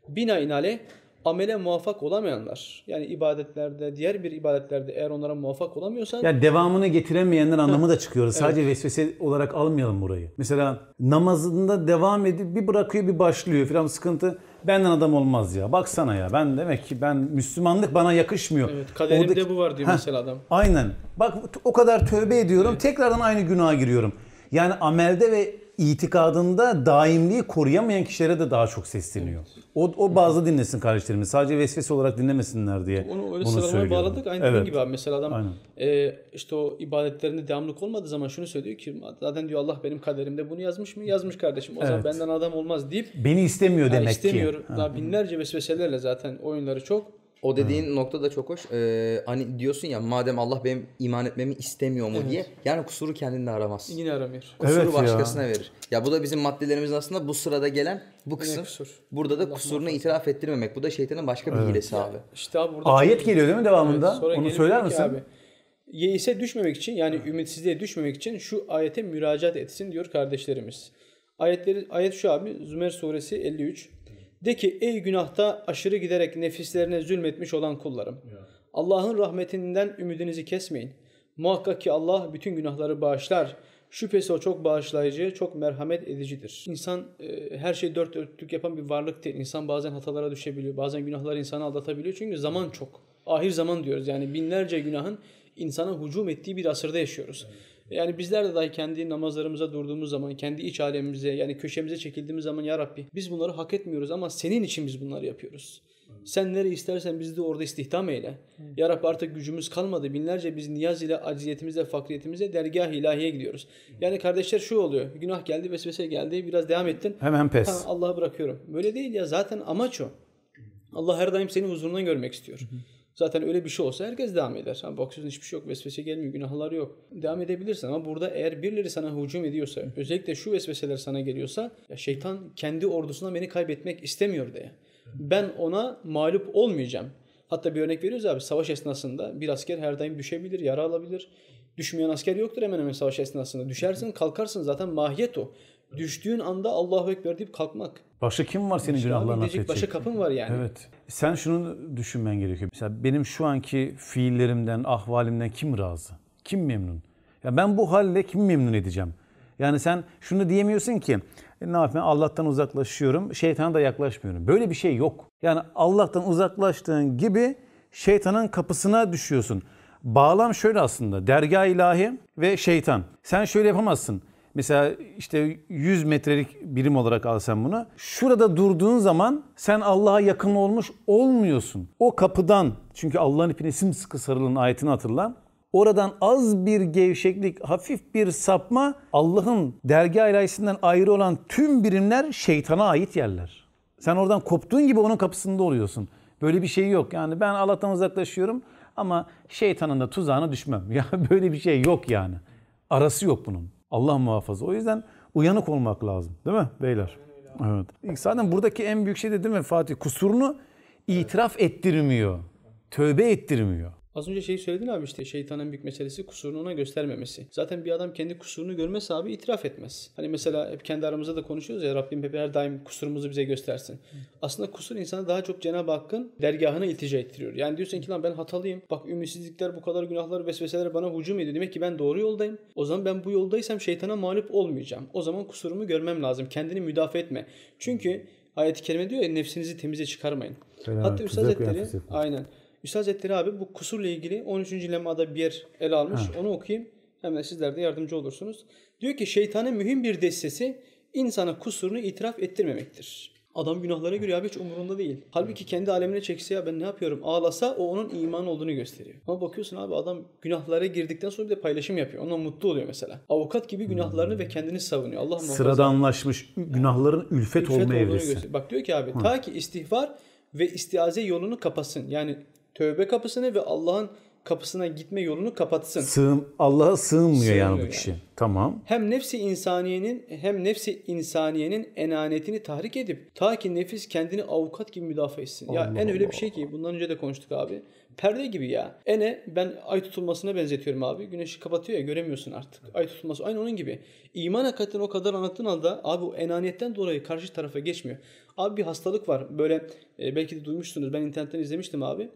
Binaenaleyh amele muvaffak olamayanlar yani ibadetlerde diğer bir ibadetlerde eğer onlara muvaffak olamıyorsan Yani devamını getiremeyenler anlamı da çıkıyor. Sadece vesvese olarak almayalım burayı. Mesela namazında devam edip bir bırakıyor bir başlıyor filan sıkıntı. Benden adam olmaz ya. Baksana ya ben demek ki ben Müslümanlık bana yakışmıyor. evet, kaderimde Oradaki- bu var diyor Heh, mesela adam. Aynen. Bak o kadar tövbe ediyorum. Tekrardan aynı günaha giriyorum. Yani amelde ve itikadında daimliği koruyamayan kişilere de daha çok sesleniyor. O, o bazı dinlesin kardeşlerimiz. Sadece vesvese olarak dinlemesinler diye Onu öyle bunu sıralamaya bağladık. Aynı Evet. gibi abi. Mesela adam Aynen. e, işte o ibadetlerinde devamlık olmadığı zaman şunu söylüyor ki zaten diyor Allah benim kaderimde bunu yazmış mı? Yazmış kardeşim. O zaman Evet. benden adam olmaz deyip Beni istemiyor demek istemiyor. ki. Daha binlerce vesveselerle zaten oyunları çok. O dediğin nokta da çok hoş. Ee, hani diyorsun ya madem Allah benim iman etmemi istemiyor mu diye. Yani kusuru kendinde aramaz. Yine aramıyor. Kusuru Evet ya. başkasına verir. Ya bu da bizim maddelerimizin aslında bu sırada gelen bu kısım. kusur. Burada da kusurunu itiraf ettirmemek. Bu da şeytanın başka bir hilesi abi. İşte abi burada Ayet geliyor değil mi devamında? Evet, sonra Onu söyler misin? Abi, Yeise düşmemek için yani ümitsizliğe düşmemek için şu ayete müracaat etsin diyor kardeşlerimiz. Ayetleri ayet şu abi Zümer suresi 53. De ki ey günahta aşırı giderek nefislerine zulmetmiş olan kullarım. Allah'ın rahmetinden ümidinizi kesmeyin. Muhakkak ki Allah bütün günahları bağışlar. Şüphesi o çok bağışlayıcı, çok merhamet edicidir. İnsan e, her şeyi dört dörtlük yapan bir varlık değil. İnsan bazen hatalara düşebiliyor. Bazen günahlar insanı aldatabiliyor. Çünkü zaman çok. Ahir zaman diyoruz. Yani binlerce günahın insana hücum ettiği bir asırda yaşıyoruz. Yani bizler de dahi kendi namazlarımıza durduğumuz zaman, kendi iç alemimize yani köşemize çekildiğimiz zaman ya Rabbi biz bunları hak etmiyoruz ama senin için biz bunları yapıyoruz. Sen nereye istersen bizi de orada istihdam eyle. Ya Rabbi artık gücümüz kalmadı. Binlerce biz niyaz ile, acziyetimizle, fakriyetimizle dergah ilahiye gidiyoruz. Yani kardeşler şu oluyor. Günah geldi, vesvese geldi. Biraz devam ettin. Hemen pes. Ha, Allah'a bırakıyorum. Böyle değil ya. Zaten amaç o. Allah her daim seni huzurundan görmek istiyor. Zaten öyle bir şey olsa herkes devam eder. Ha, bakıyorsun hiçbir şey yok, vesvese gelmiyor, günahlar yok. Devam edebilirsin ama burada eğer birileri sana hücum ediyorsa, özellikle şu vesveseler sana geliyorsa, ya şeytan kendi ordusuna beni kaybetmek istemiyor diye. Ben ona mağlup olmayacağım. Hatta bir örnek veriyoruz abi, savaş esnasında bir asker her daim düşebilir, yara alabilir. Düşmeyen asker yoktur hemen hemen savaş esnasında. Düşersin, kalkarsın zaten mahiyet o. Düştüğün anda Allahu Ekber deyip kalkmak. Başka kim var senin günahlarını gidecek başka affedecek? kapın var yani. Evet. Sen şunu düşünmen gerekiyor. Mesela benim şu anki fiillerimden, ahvalimden kim razı? Kim memnun? Ya ben bu halle kimi memnun edeceğim? Yani sen şunu diyemiyorsun ki "E, ne yapayım Allah'tan uzaklaşıyorum, şeytana da yaklaşmıyorum. Böyle bir şey yok. Yani Allah'tan uzaklaştığın gibi şeytanın kapısına düşüyorsun. Bağlam şöyle aslında. Dergah ilahi ve şeytan. Sen şöyle yapamazsın. Mesela işte 100 metrelik birim olarak al sen bunu. Şurada durduğun zaman sen Allah'a yakın olmuş olmuyorsun. O kapıdan çünkü Allah'ın ipine sımsıkı sarılın ayetini hatırla. Oradan az bir gevşeklik, hafif bir sapma Allah'ın dergah ilahisinden ayrı olan tüm birimler şeytana ait yerler. Sen oradan koptuğun gibi onun kapısında oluyorsun. Böyle bir şey yok. Yani ben Allah'tan uzaklaşıyorum ama şeytanın da tuzağına düşmem. Ya böyle bir şey yok yani. Arası yok bunun. Allah muhafaza. O yüzden uyanık olmak lazım. Değil mi beyler? Evet. İlk Zaten buradaki en büyük şey de değil mi Fatih? Kusurunu itiraf ettirmiyor. Tövbe ettirmiyor. Az önce şeyi söyledin abi işte şeytanın büyük meselesi kusurunu ona göstermemesi. Zaten bir adam kendi kusurunu görmezse abi itiraf etmez. Hani mesela hep kendi aramızda da konuşuyoruz ya Rabbim hep her daim kusurumuzu bize göstersin. Aslında kusur insana daha çok Cenab-ı Hakk'ın dergahına iltica ettiriyor. Yani diyorsun ki lan ben hatalıyım. Bak ümitsizlikler bu kadar günahlar vesveseler bana hücum ediyor. Demek ki ben doğru yoldayım. O zaman ben bu yoldaysam şeytana mağlup olmayacağım. O zaman kusurumu görmem lazım. Kendini müdafaa etme. Çünkü ayet-i kerime diyor ya nefsinizi temize çıkarmayın. Fena, Hatta Üstad Hazretleri aynen. Üstad Hazretleri abi bu kusurla ilgili 13. lemada bir yer ele almış. Onu okuyayım. Hemen sizler de yardımcı olursunuz. Diyor ki şeytanın mühim bir destesi insana kusurunu itiraf ettirmemektir. Adam günahlara göre abi hiç umurunda değil. Halbuki kendi alemine çekse ya ben ne yapıyorum ağlasa o onun iman olduğunu gösteriyor. Ama bakıyorsun abi adam günahlara girdikten sonra bir de paylaşım yapıyor. Ondan mutlu oluyor mesela. Avukat gibi günahlarını ve kendini savunuyor. Allah muhafaza. Sıradanlaşmış günahların ülfet, Ülfet olma evresi. Bak diyor ki abi ta ki istihbar ve istiaze yolunu kapatsın. Yani tövbe kapısını ve Allah'ın kapısına gitme yolunu kapatsın. Sığın, Allah'a sığınmıyor yani bu Sığınmıyor kişi. Tamam. hem nefsi insaniyenin hem nefsi insaniyenin enaniyetini tahrik edip ta ki nefis kendini avukat gibi müdafaa etsin. ya en öyle bir şey ki bundan önce de konuştuk abi. Perde gibi ya. Ene ben ay tutulmasına benzetiyorum abi. Güneşi kapatıyor ya göremiyorsun artık. Ay tutulması aynı onun gibi. İman hakikaten o kadar anlattığın halde abi o enaniyetten dolayı karşı tarafa geçmiyor. Abi bir hastalık var. Böyle e, belki de duymuşsunuz. Ben internetten izlemiştim abi.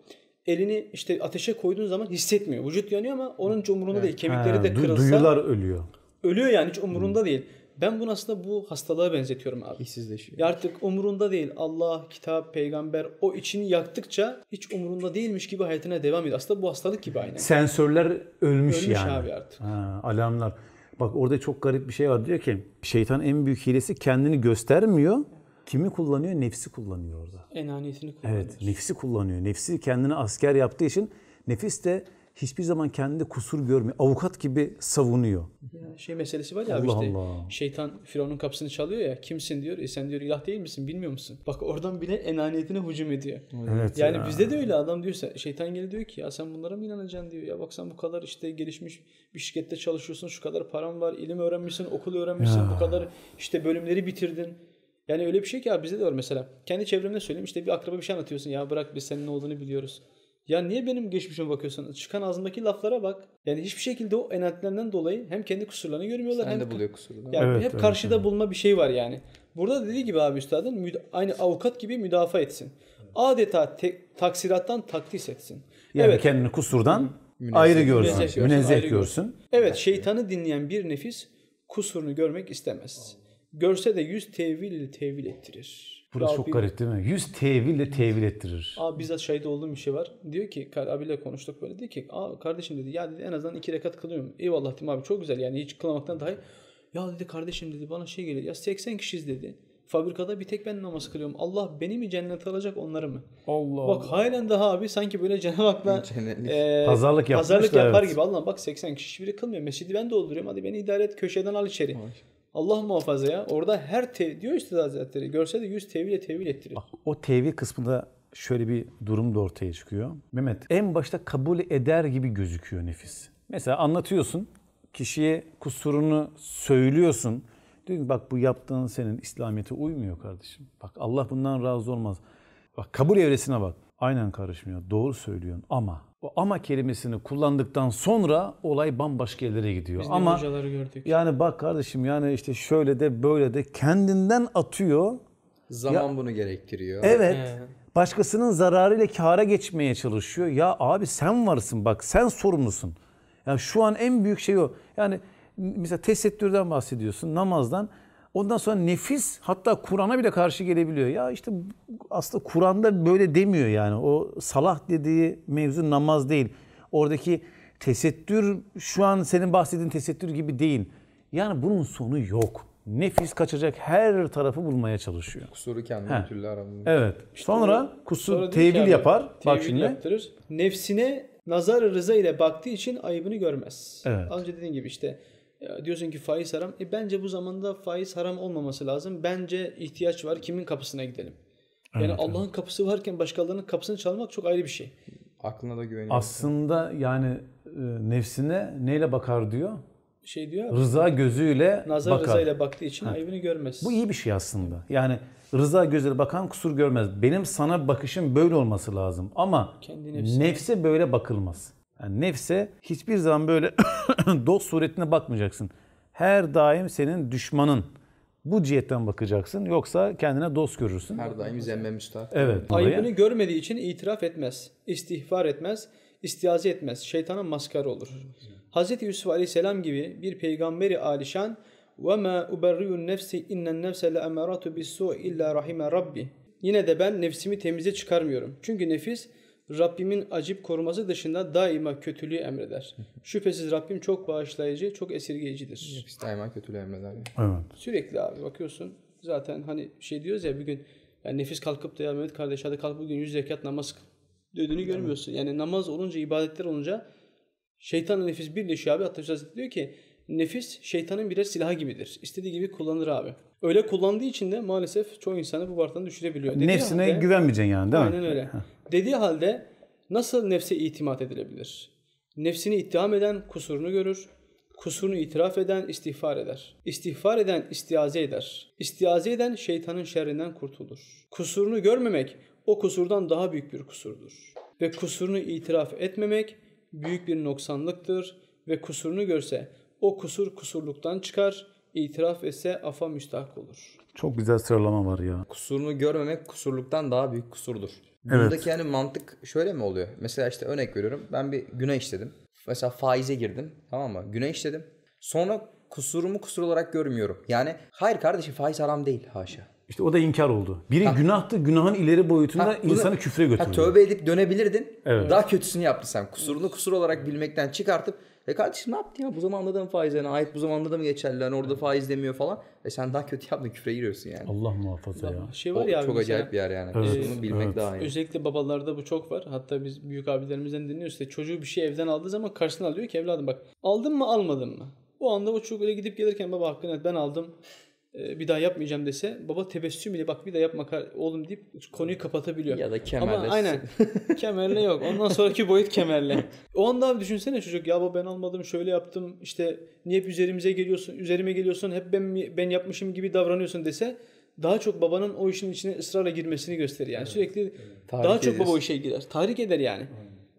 Elini işte ateşe koyduğun zaman hissetmiyor. Vücut yanıyor ama onun hiç umurunda değil. Kemikleri Ha, de kırılsa. duyular ölüyor. Ölüyor yani hiç umurunda değil. Ben bunu aslında bu hastalığa benzetiyorum abi. İşsizleşiyor. Ya artık umurunda değil. Allah, kitap, peygamber o içini yaktıkça hiç umurunda değilmiş gibi hayatına devam ediyor. Aslında bu hastalık gibi aynen. Sensörler ölmüş, Ölmüş yani. abi artık. Ha, alarmlar. Bak orada çok garip bir şey var. Diyor ki şeytan en büyük hilesi kendini göstermiyor. Kimi kullanıyor? Nefsi kullanıyor orada. Enaniyetini kullanıyor. Evet, nefsi kullanıyor. Nefsi kendini asker yaptığı için nefis de hiçbir zaman kendinde kusur görmüyor. Avukat gibi savunuyor. Ya şey meselesi var ya abi Allah işte Allah. şeytan Firavun'un kapısını çalıyor ya kimsin diyor. E sen diyor ilah değil misin bilmiyor musun? Bak oradan bile enaniyetine hücum ediyor. Evet Yani ya. bizde de öyle adam diyorsa şeytan geliyor diyor ki ya sen bunlara mı inanacaksın diyor. Ya bak sen bu kadar işte gelişmiş bir şirkette çalışıyorsun şu kadar param var ilim öğrenmişsin okul öğrenmişsin bu kadar işte bölümleri bitirdin. Yani öyle bir şey ki abi bizde de var mesela. Kendi çevremde söyleyeyim işte bir akraba bir şey anlatıyorsun ya bırak biz senin ne olduğunu biliyoruz. Ya niye benim geçmişime bakıyorsun? Çıkan ağzındaki laflara bak. Yani hiçbir şekilde o enayetlerinden dolayı hem kendi kusurlarını görmüyorlar Sen hem de buluyor kusurunu. yani Evet, hep evet, karşıda bulma bir şey var yani. Burada da dediği gibi abi üstadın aynı avukat gibi müdafaa etsin. Adeta te- taksirattan takdis etsin. Yani evet. kendini kusurdan ayrı görsün. Münezzeh Münezzeh, görsün, görsün. Evet şeytanı dinleyen bir nefis kusurunu görmek istemez. Görse de yüz tevil ile tevil ettirir. Burası çok Rabbi- garip değil mi? Yüz teville tevil ettirir. Abi bizzat şahit olduğum bir şey var. Diyor ki abiyle konuştuk böyle. Diyor ki Aa, kardeşim dedi ya dedi en azından iki rekat kılıyorum. Eyvallah dedim abi çok güzel yani hiç kılmamaktan daha iyi. Ya dedi kardeşim dedi bana şey geliyor. Ya 80 kişiyiz dedi. Fabrikada bir tek ben namaz kılıyorum. Allah beni mi cennete alacak onları mı? Allah Bak halen daha abi sanki böyle Cenab-ı Hak'la e, Pazarlık pazarlık yapar evet. gibi. Allah'ım bak 80 kişi biri kılmıyor. Mescidi ben dolduruyorum. Hadi beni idare et köşeden al içeri. Allah muhafaza ya. Orada her te diyor işte Hazretleri. Görse de yüz tevil tevil ettirir. O tevil kısmında şöyle bir durum da ortaya çıkıyor. Mehmet en başta kabul eder gibi gözüküyor nefis. Mesela anlatıyorsun, kişiye kusurunu söylüyorsun. Diyor ki bak bu yaptığın senin İslamiyet'e uymuyor kardeşim. Bak Allah bundan razı olmaz. Bak kabul evresine bak. Aynen karışmıyor. Doğru söylüyorsun ama o ama kelimesini kullandıktan sonra olay bambaşka yerlere gidiyor. Biz ne ama hocaları gördük. yani bak kardeşim yani işte şöyle de böyle de kendinden atıyor. Zaman bunu gerektiriyor. Evet. He. Başkasının zararıyla kâra geçmeye çalışıyor. Ya abi sen varsın bak sen sorumlusun. Ya şu an en büyük şey o. Yani mesela tesettürden bahsediyorsun, namazdan. Ondan sonra nefis hatta Kur'an'a bile karşı gelebiliyor. Ya işte aslında Kur'an'da böyle demiyor yani. O salah dediği mevzu namaz değil. Oradaki tesettür şu an senin bahsettiğin tesettür gibi değil. Yani bunun sonu yok. Nefis kaçacak her tarafı bulmaya çalışıyor. Kusuru kendi bir türlü aramıyor. Evet. Sonra kusur Sonra tevil abi, yapar. Bak tevil şimdi. yaptırır. Nefsine nazar rıza ile baktığı için ayıbını görmez. Evet. Az önce dediğin gibi işte diyorsun ki faiz haram. E bence bu zamanda faiz haram olmaması lazım. Bence ihtiyaç var. Kimin kapısına gidelim? Yani Allah'ın kapısı varken başkalarının kapısını çalmak çok ayrı bir şey. Aklına da güveniyor. Aslında yani e, nefsine neyle bakar diyor? Şey diyor Rıza gözüyle nazar bakar. rıza ile baktığı için ayıbını görmez. Bu iyi bir şey aslında. Yani rıza gözüyle bakan kusur görmez. Benim sana bakışım böyle olması lazım. Ama Kendi nefsine. nefse böyle bakılmaz. Yani nefse hiçbir zaman böyle dost suretine bakmayacaksın. Her daim senin düşmanın. Bu cihetten bakacaksın. Yoksa kendine dost görürsün. Her daim zemme müstahak. Evet. Ayıbını buraya- görmediği için itiraf etmez. istihbar etmez. istiaze etmez. Şeytana maskara olur. Hz. Yusuf Aleyhisselam gibi bir peygamberi alişan وَمَا اُبَرِّيُ النَّفْسِ اِنَّ النَّفْسَ لَاَمَرَاتُ بِالسُّءِ اِلَّا رَحِمَ رَبِّ Yine de ben nefsimi temize çıkarmıyorum. Çünkü nefis Rabbimin acip koruması dışında daima kötülüğü emreder. Şüphesiz Rabbim çok bağışlayıcı, çok esirgeyicidir. Biz daima kötülüğü emreder. Evet. Sürekli abi bakıyorsun zaten hani şey diyoruz ya bir gün yani nefis kalkıp da ya Mehmet kardeş hadi kalk bugün 100 zekat namaz kıl dediğini görmüyorsun. Yani namaz olunca ibadetler olunca şeytanla nefis birleşiyor abi. Hatta diyor ki nefis şeytanın birer silahı gibidir. İstediği gibi kullanır abi. Öyle kullandığı için de maalesef çoğu insanı bu vartan düşürebiliyor. Dediği Nefsine halde- güvenmeyeceksin yani değil mi? Aynen öyle. Dediği halde nasıl nefse itimat edilebilir? Nefsini ittiham eden kusurunu görür. Kusurunu itiraf eden istiğfar eder. İstiğfar eden istiaze eder. İstiaze eden şeytanın şerrinden kurtulur. Kusurunu görmemek o kusurdan daha büyük bir kusurdur. Ve kusurunu itiraf etmemek büyük bir noksanlıktır. Ve kusurunu görse o kusur kusurluktan çıkar. İtiraf etse afa müstahak olur. Çok güzel sıralama var ya. Kusurunu görmemek kusurluktan daha büyük kusurdur. Bundaki yani mantık şöyle mi oluyor? Mesela işte örnek veriyorum. Ben bir günah işledim. Mesela faize girdim. Tamam mı? Günah işledim. Sonra kusurumu kusur olarak görmüyorum. Yani hayır kardeşim faiz haram değil haşa. İşte o da inkar oldu. Biri günahtı, günahın ileri boyutunda Ha, bunu- insanı küfre Ha, götürdü. tövbe edip dönebilirdin. Evet. Daha kötüsünü yaptın sen. Kusurunu kusur olarak bilmekten çıkartıp e kardeşim ne yaptın ya bu zamanda da mı faizlerine ait bu zamanda da mı geçerli hani orada faiz demiyor falan. E sen daha kötü yaptın küfre giriyorsun yani. Allah muhafaza ya. Şey var O ya abi çok mesela- acayip bir yer yani. Evet, Bunu bilmek evet. daha iyi. Özellikle babalarda bu çok var. Hatta biz büyük abilerimizden dinliyoruz. İşte çocuğu bir şey evden aldığı zaman karşısına alıyor ki evladım bak aldın mı almadın mı? O anda o çocuk öyle gidip gelirken baba hakkını et ben aldım bir daha yapmayacağım dese baba tebessüm ile bak bir daha yapma oğlum deyip konuyu kapatabiliyor. Ya da kemerle. Ama aynen kemerle yok. Ondan sonraki boyut kemerle. O anda düşünsene çocuk ya baba ben almadım şöyle yaptım işte niye hep üzerimize geliyorsun üzerime geliyorsun hep ben ben yapmışım gibi davranıyorsun dese daha çok babanın o işin içine ısrarla girmesini gösterir. Yani sürekli Tahrik daha çok baba o işe girer. Tahrik eder yani.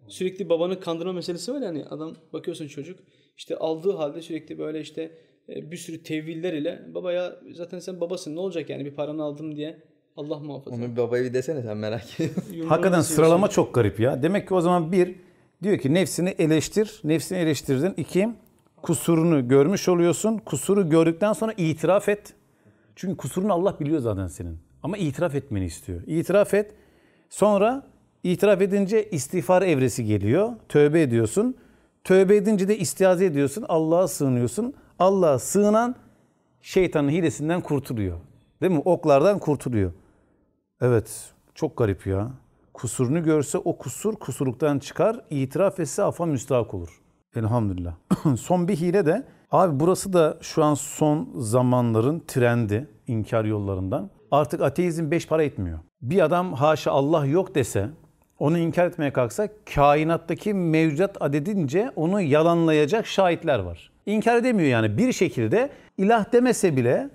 Sürekli babanı kandırma meselesi var yani adam bakıyorsun çocuk işte aldığı halde sürekli böyle işte e, bir sürü teviller ile baba ya zaten sen babasın ne olacak yani bir paranı aldım diye Allah muhafaza. Onu bir babaya bir desene sen merak ediyorum. Yumruğunu Hakikaten sıralama çok garip ya. Demek ki o zaman bir diyor ki nefsini eleştir. Nefsini eleştirdin. İki kusurunu görmüş oluyorsun. Kusuru gördükten sonra itiraf et. Çünkü kusurunu Allah biliyor zaten senin. Ama itiraf etmeni istiyor. İtiraf et. Sonra itiraf edince istiğfar evresi geliyor. Tövbe ediyorsun. Tövbe edince de istiaze ediyorsun. Allah'a sığınıyorsun. Allah'a sığınan şeytanın hilesinden kurtuluyor. Değil mi? Oklardan kurtuluyor. Evet, çok garip ya. Kusurunu görse o kusur kusurluktan çıkar, itiraf etse afa müstahak olur. Elhamdülillah. son bir hile de, abi burası da şu an son zamanların trendi inkar yollarından. Artık ateizm beş para etmiyor. Bir adam haşa Allah yok dese, onu inkar etmeye kalksa kainattaki mevcudat adedince onu yalanlayacak şahitler var. İnkar edemiyor yani bir şekilde ilah demese bile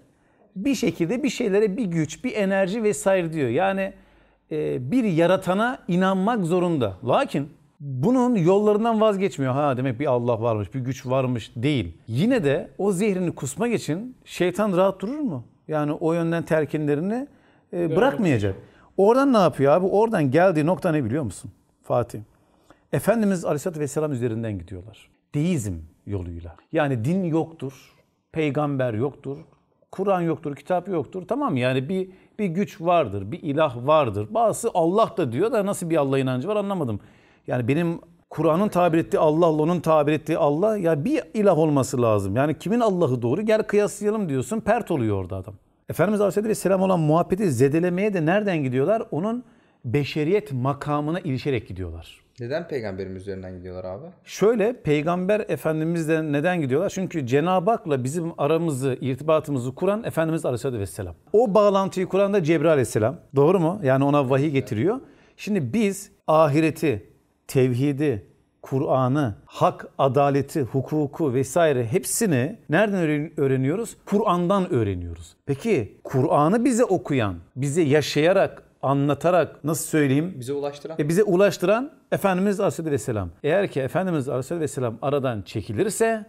bir şekilde bir şeylere bir güç, bir enerji vesaire diyor. Yani e, bir yaratana inanmak zorunda. Lakin bunun yollarından vazgeçmiyor. Ha demek bir Allah varmış, bir güç varmış değil. Yine de o zehrini kusmak için şeytan rahat durur mu? Yani o yönden telkinlerini e, bırakmayacak. Oradan ne yapıyor abi? Oradan geldiği nokta ne biliyor musun Fatih? Efendimiz Aleyhisselatü Vesselam üzerinden gidiyorlar. Deizm yoluyla. Yani din yoktur, peygamber yoktur, Kur'an yoktur, kitap yoktur. Tamam yani bir bir güç vardır, bir ilah vardır. Bazısı Allah da diyor da nasıl bir Allah inancı var anlamadım. Yani benim Kur'an'ın tabir ettiği Allah'la onun tabir ettiği Allah ya bir ilah olması lazım. Yani kimin Allah'ı doğru gel kıyaslayalım diyorsun pert oluyor orada adam. Efendimiz Aleyhisselatü Vesselam olan muhabbeti zedelemeye de nereden gidiyorlar? Onun beşeriyet makamına ilişerek gidiyorlar. Neden peygamberimiz üzerinden gidiyorlar abi? Şöyle peygamber efendimizden neden gidiyorlar? Çünkü Cenab-ı Hak'la bizim aramızı, irtibatımızı kuran Efendimiz Aleyhisselatü Vesselam. O bağlantıyı kuran da Cebrail Aleyhisselam. Doğru mu? Yani ona vahiy getiriyor. Şimdi biz ahireti, tevhidi, Kur'an'ı, hak, adaleti, hukuku vesaire hepsini nereden öğren- öğreniyoruz? Kur'an'dan öğreniyoruz. Peki Kur'an'ı bize okuyan, bize yaşayarak, anlatarak nasıl söyleyeyim? Bize ulaştıran. E bize ulaştıran Efendimiz Aleyhisselatü Vesselam. Eğer ki Efendimiz Aleyhisselatü Vesselam aradan çekilirse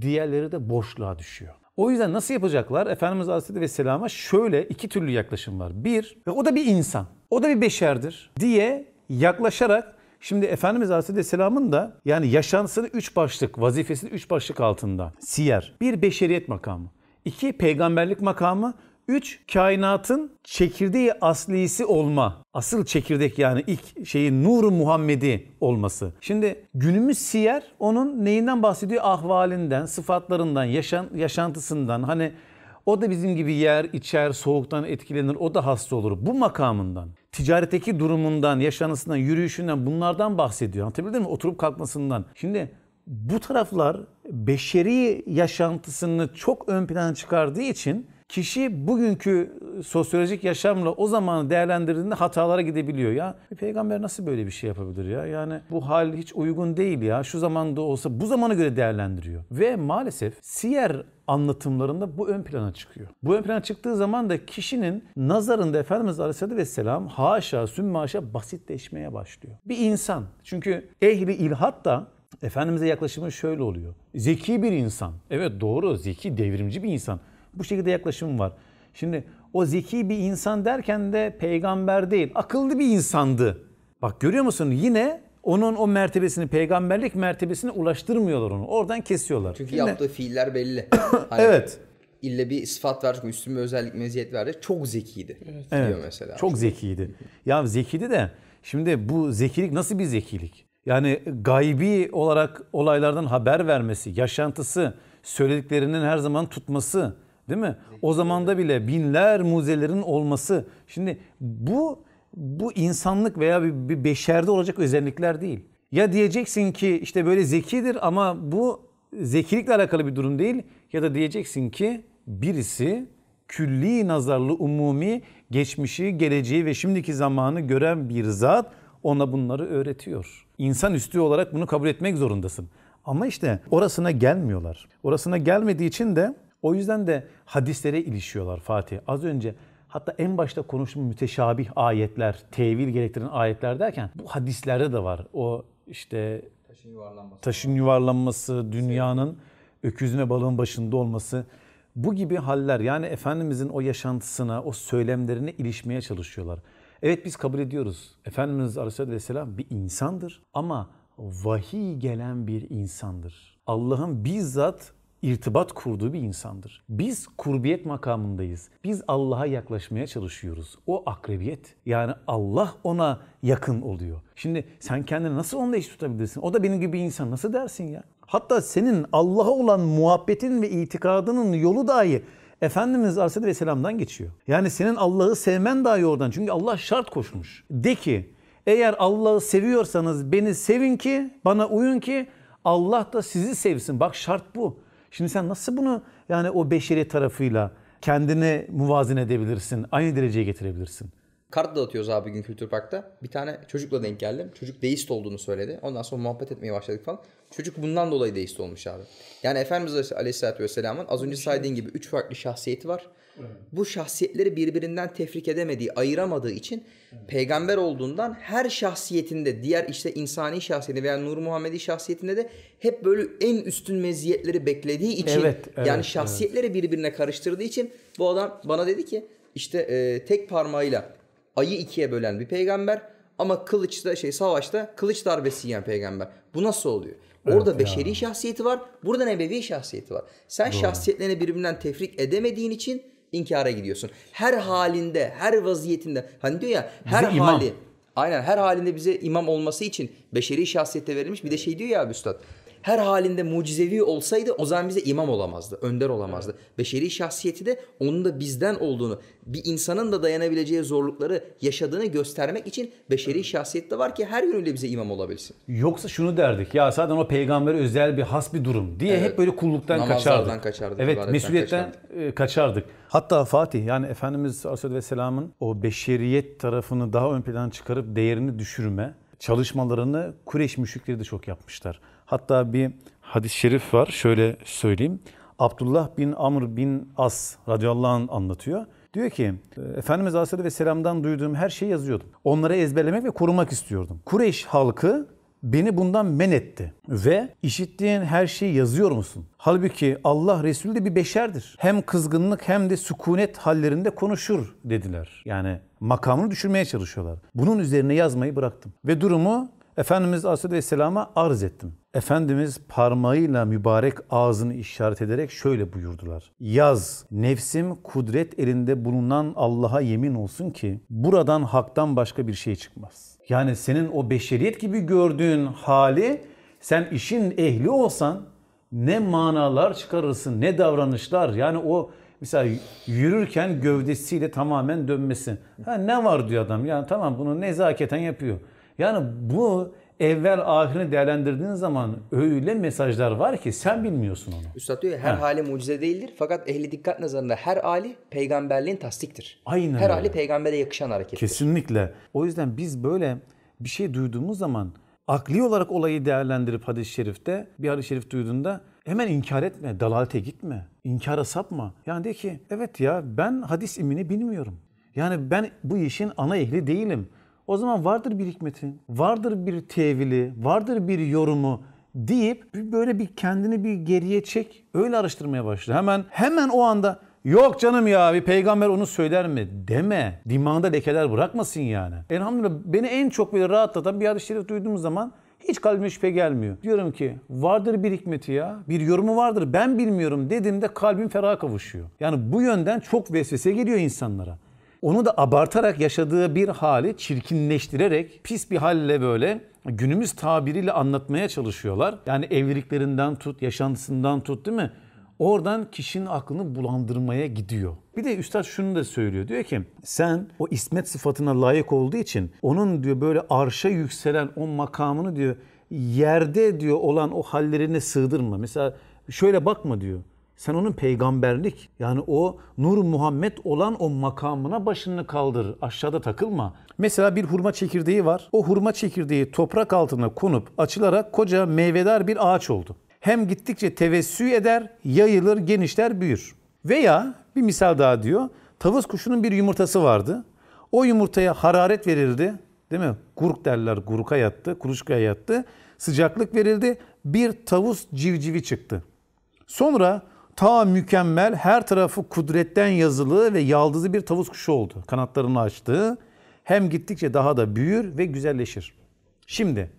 diğerleri de boşluğa düşüyor. O yüzden nasıl yapacaklar? Efendimiz Aleyhisselatü Vesselam'a şöyle iki türlü yaklaşım var. Bir, ve o da bir insan, o da bir beşerdir diye yaklaşarak Şimdi Efendimiz Aleyhisselatü Vesselam'ın da yani yaşantısını üç başlık, vazifesini üç başlık altında. Siyer. Bir beşeriyet makamı. iki peygamberlik makamı. Üç, kainatın çekirdeği aslisi olma. Asıl çekirdek yani ilk şeyin nuru Muhammedi olması. Şimdi günümüz siyer onun neyinden bahsediyor? Ahvalinden, sıfatlarından, yaşan, yaşantısından. Hani o da bizim gibi yer, içer, soğuktan etkilenir. O da hasta olur. Bu makamından, ticaretteki durumundan, yaşantısından, yürüyüşünden bunlardan bahsediyor. Anlatabildim mi? Oturup kalkmasından. Şimdi bu taraflar beşeri yaşantısını çok ön plana çıkardığı için kişi bugünkü sosyolojik yaşamla o zamanı değerlendirdiğinde hatalara gidebiliyor. Ya bir peygamber nasıl böyle bir şey yapabilir ya? Yani bu hal hiç uygun değil ya. Şu zamanda olsa bu zamana göre değerlendiriyor. Ve maalesef siyer anlatımlarında bu ön plana çıkıyor. Bu ön plana çıktığı zaman da kişinin nazarında Efendimiz Aleyhisselatü Vesselam haşa sümme haşa basitleşmeye başlıyor. Bir insan. Çünkü ehli ilhat da Efendimiz'e yaklaşımı şöyle oluyor. Zeki bir insan. Evet doğru zeki devrimci bir insan. Bu şekilde yaklaşım var. Şimdi o zeki bir insan derken de peygamber değil akıllı bir insandı. Bak görüyor musun yine onun o mertebesini peygamberlik mertebesine ulaştırmıyorlar onu. Oradan kesiyorlar. Çünkü Şimdi- yaptığı fiiller belli. Hani Evet. İlle bir sıfat verdik, üstün bir özellik, meziyet verdik. Çok zekiydi diyor mesela. Çok zekiydi. Ya zekiydi de şimdi bu zekilik nasıl bir zekilik? Yani gaybi olarak olaylardan haber vermesi, yaşantısı, söylediklerinin her zaman tutması değil mi? O zamanda bile binler muzelerin olması. Şimdi bu bu insanlık veya bir, bir beşerde olacak özellikler değil. Ya diyeceksin ki işte böyle zekidir ama bu zekilikle alakalı bir durum değil. Ya da diyeceksin ki birisi külli nazarlı umumi geçmişi, geleceği ve şimdiki zamanı gören bir zat ona bunları öğretiyor. İnsan üstü olarak bunu kabul etmek zorundasın. Ama işte orasına gelmiyorlar. Orasına gelmediği için de o yüzden de hadislere ilişiyorlar Fatih. Az önce hatta en başta konuştuğum müteşabih ayetler, tevil gerektiren ayetler derken bu hadislerde de var. O işte taşın yuvarlanması, dünyanın öküzüne balığın başında olması bu gibi haller yani Efendimizin o yaşantısına, o söylemlerine ilişmeye çalışıyorlar. Evet biz kabul ediyoruz. Efendimiz Aleyhisselatü Vesselam bir insandır ama vahiy gelen bir insandır. Allah'ın bizzat irtibat kurduğu bir insandır. Biz kurbiyet makamındayız. Biz Allah'a yaklaşmaya çalışıyoruz. O akrebiyet. Yani Allah ona yakın oluyor. Şimdi sen kendini nasıl onunla eş tutabilirsin? O da benim gibi bir insan. Nasıl dersin ya? Hatta senin Allah'a olan muhabbetin ve itikadının yolu dahi Efendimiz Aleyhisselatü Vesselam'dan geçiyor. Yani senin Allah'ı sevmen dahi oradan. Çünkü Allah şart koşmuş. De ki eğer Allah'ı seviyorsanız beni sevin ki, bana uyun ki Allah da sizi sevsin. Bak şart bu. Şimdi sen nasıl bunu yani o beşeri tarafıyla kendini muvazene edebilirsin, aynı dereceye getirebilirsin? Kart dağıtıyoruz abi gün Kültür Park'ta. Bir tane çocukla denk geldim. Çocuk deist olduğunu söyledi. Ondan sonra muhabbet etmeye başladık falan. Çocuk bundan dolayı deist olmuş abi. Yani Efendimiz Aleyhisselatü Vesselam'ın az önce saydığın gibi üç farklı şahsiyeti var. Bu şahsiyetleri birbirinden tefrik edemediği, ayıramadığı için peygamber olduğundan her şahsiyetinde diğer işte insani şahsiyetinde veya Nur Muhammedi şahsiyetinde de hep böyle en üstün meziyetleri beklediği için Evet, evet, yani şahsiyetleri birbirine karıştırdığı için bu adam bana dedi ki işte e, tek parmağıyla ayı ikiye bölen bir peygamber ama kılıçta şey savaşta kılıç darbesi yiyen peygamber. Bu nasıl oluyor? Orada beşeri şahsiyeti var. Burada nebevi şahsiyeti var. Sen şahsiyetlerini birbirinden tefrik edemediğin için inkara gidiyorsun. Her halinde, her vaziyetinde. Hani diyor ya her Bize imam. hali. Aynen her halinde bize imam olması için beşeri şahsiyette verilmiş. Bir de şey diyor ya abi üstad. Her halinde mucizevi olsaydı o zaman bize imam olamazdı, önder olamazdı. Beşeri şahsiyeti de onun da bizden olduğunu, bir insanın da dayanabileceği zorlukları yaşadığını göstermek için beşeri şahsiyet de var ki her yönüyle bize imam olabilsin. Yoksa şunu derdik ya zaten o peygamber özel bir has bir durum diye Evet. hep böyle kulluktan Namazlardan kaçardık. kaçardık, Evet mesuliyetten e, kaçardık. Hatta Fatih yani Efendimiz Aleyhisselatü Vesselam'ın o beşeriyet tarafını daha ön plana çıkarıp değerini düşürme çalışmalarını Kureyş müşrikleri de çok yapmışlar. Hatta bir hadis-i şerif var şöyle söyleyeyim. Abdullah bin Amr bin As radıyallahu anh anlatıyor. Diyor ki Efendimiz Aleyhisselatü Vesselam'dan duyduğum her şeyi yazıyordum. Onları ezberlemek ve korumak istiyordum. Kureyş halkı beni bundan men etti. Ve işittiğin her şeyi yazıyor musun? Halbuki Allah Resulü de bir beşerdir. Hem kızgınlık hem de sükunet hallerinde konuşur dediler. Yani makamını düşürmeye çalışıyorlar. Bunun üzerine yazmayı bıraktım. Ve durumu Efendimiz Aleyhisselam'a arz ettim. Efendimiz parmağıyla mübarek ağzını işaret ederek şöyle buyurdular. Yaz, nefsim kudret elinde bulunan Allah'a yemin olsun ki buradan haktan başka bir şey çıkmaz. Yani senin o beşeriyet gibi gördüğün hali sen işin ehli olsan ne manalar çıkarırsın ne davranışlar yani o mesela yürürken gövdesiyle tamamen dönmesi. Ha ne var diyor adam yani tamam bunu nezaketen yapıyor. Yani bu evvel ahirini değerlendirdiğin zaman öyle mesajlar var ki sen bilmiyorsun onu. Üstad diyor ya her hali mucize değildir fakat ehli dikkat nazarında her hali peygamberliğin tasdiktir. Aynen Her öyle. hali peygambere yakışan harekettir. Kesinlikle. O yüzden biz böyle bir şey duyduğumuz zaman akli olarak olayı değerlendirip hadis-i şerifte bir hadis-i şerif duyduğunda hemen inkar etme, dalalete gitme, inkara sapma. Yani de ki evet ya ben hadis ilmini bilmiyorum. Yani ben bu işin ana ehli değilim. O zaman vardır bir hikmeti, vardır bir tevili, vardır bir yorumu deyip böyle bir kendini bir geriye çek. Öyle araştırmaya başla. Hemen hemen o anda Yok canım ya bir peygamber onu söyler mi? Deme. Dimağında lekeler bırakmasın yani. Elhamdülillah beni en çok böyle rahatlatan bir hadis-i şerif duyduğum zaman hiç kalbime şüphe gelmiyor. Diyorum ki vardır bir hikmeti ya. Bir yorumu vardır. Ben bilmiyorum dediğimde kalbim feraha kavuşuyor. Yani bu yönden çok vesvese geliyor insanlara. Onu da abartarak yaşadığı bir hali çirkinleştirerek pis bir halle böyle günümüz tabiriyle anlatmaya çalışıyorlar. Yani evliliklerinden tut, yaşantısından tut değil mi? Oradan kişinin aklını bulandırmaya gidiyor. Bir de üstad şunu da söylüyor. Diyor ki sen o ismet sıfatına layık olduğu için onun diyor böyle arşa yükselen o makamını diyor yerde diyor olan o hallerine sığdırma. Mesela şöyle bakma diyor. Sen onun peygamberlik yani o Nur Muhammed olan o makamına başını kaldır. Aşağıda takılma. Mesela bir hurma çekirdeği var. O hurma çekirdeği toprak altına konup açılarak koca meyvedar bir ağaç oldu. Hem gittikçe tevessü eder, yayılır, genişler, büyür. Veya bir misal daha diyor. Tavus kuşunun bir yumurtası vardı. O yumurtaya hararet verildi. Değil mi? Gurk derler. Guruka yattı, kuluçkaya yattı. Sıcaklık verildi. Bir tavus civcivi çıktı. Sonra ta mükemmel her tarafı kudretten yazılı ve yaldızlı bir tavus kuşu oldu. Kanatlarını açtı. Hem gittikçe daha da büyür ve güzelleşir. Şimdi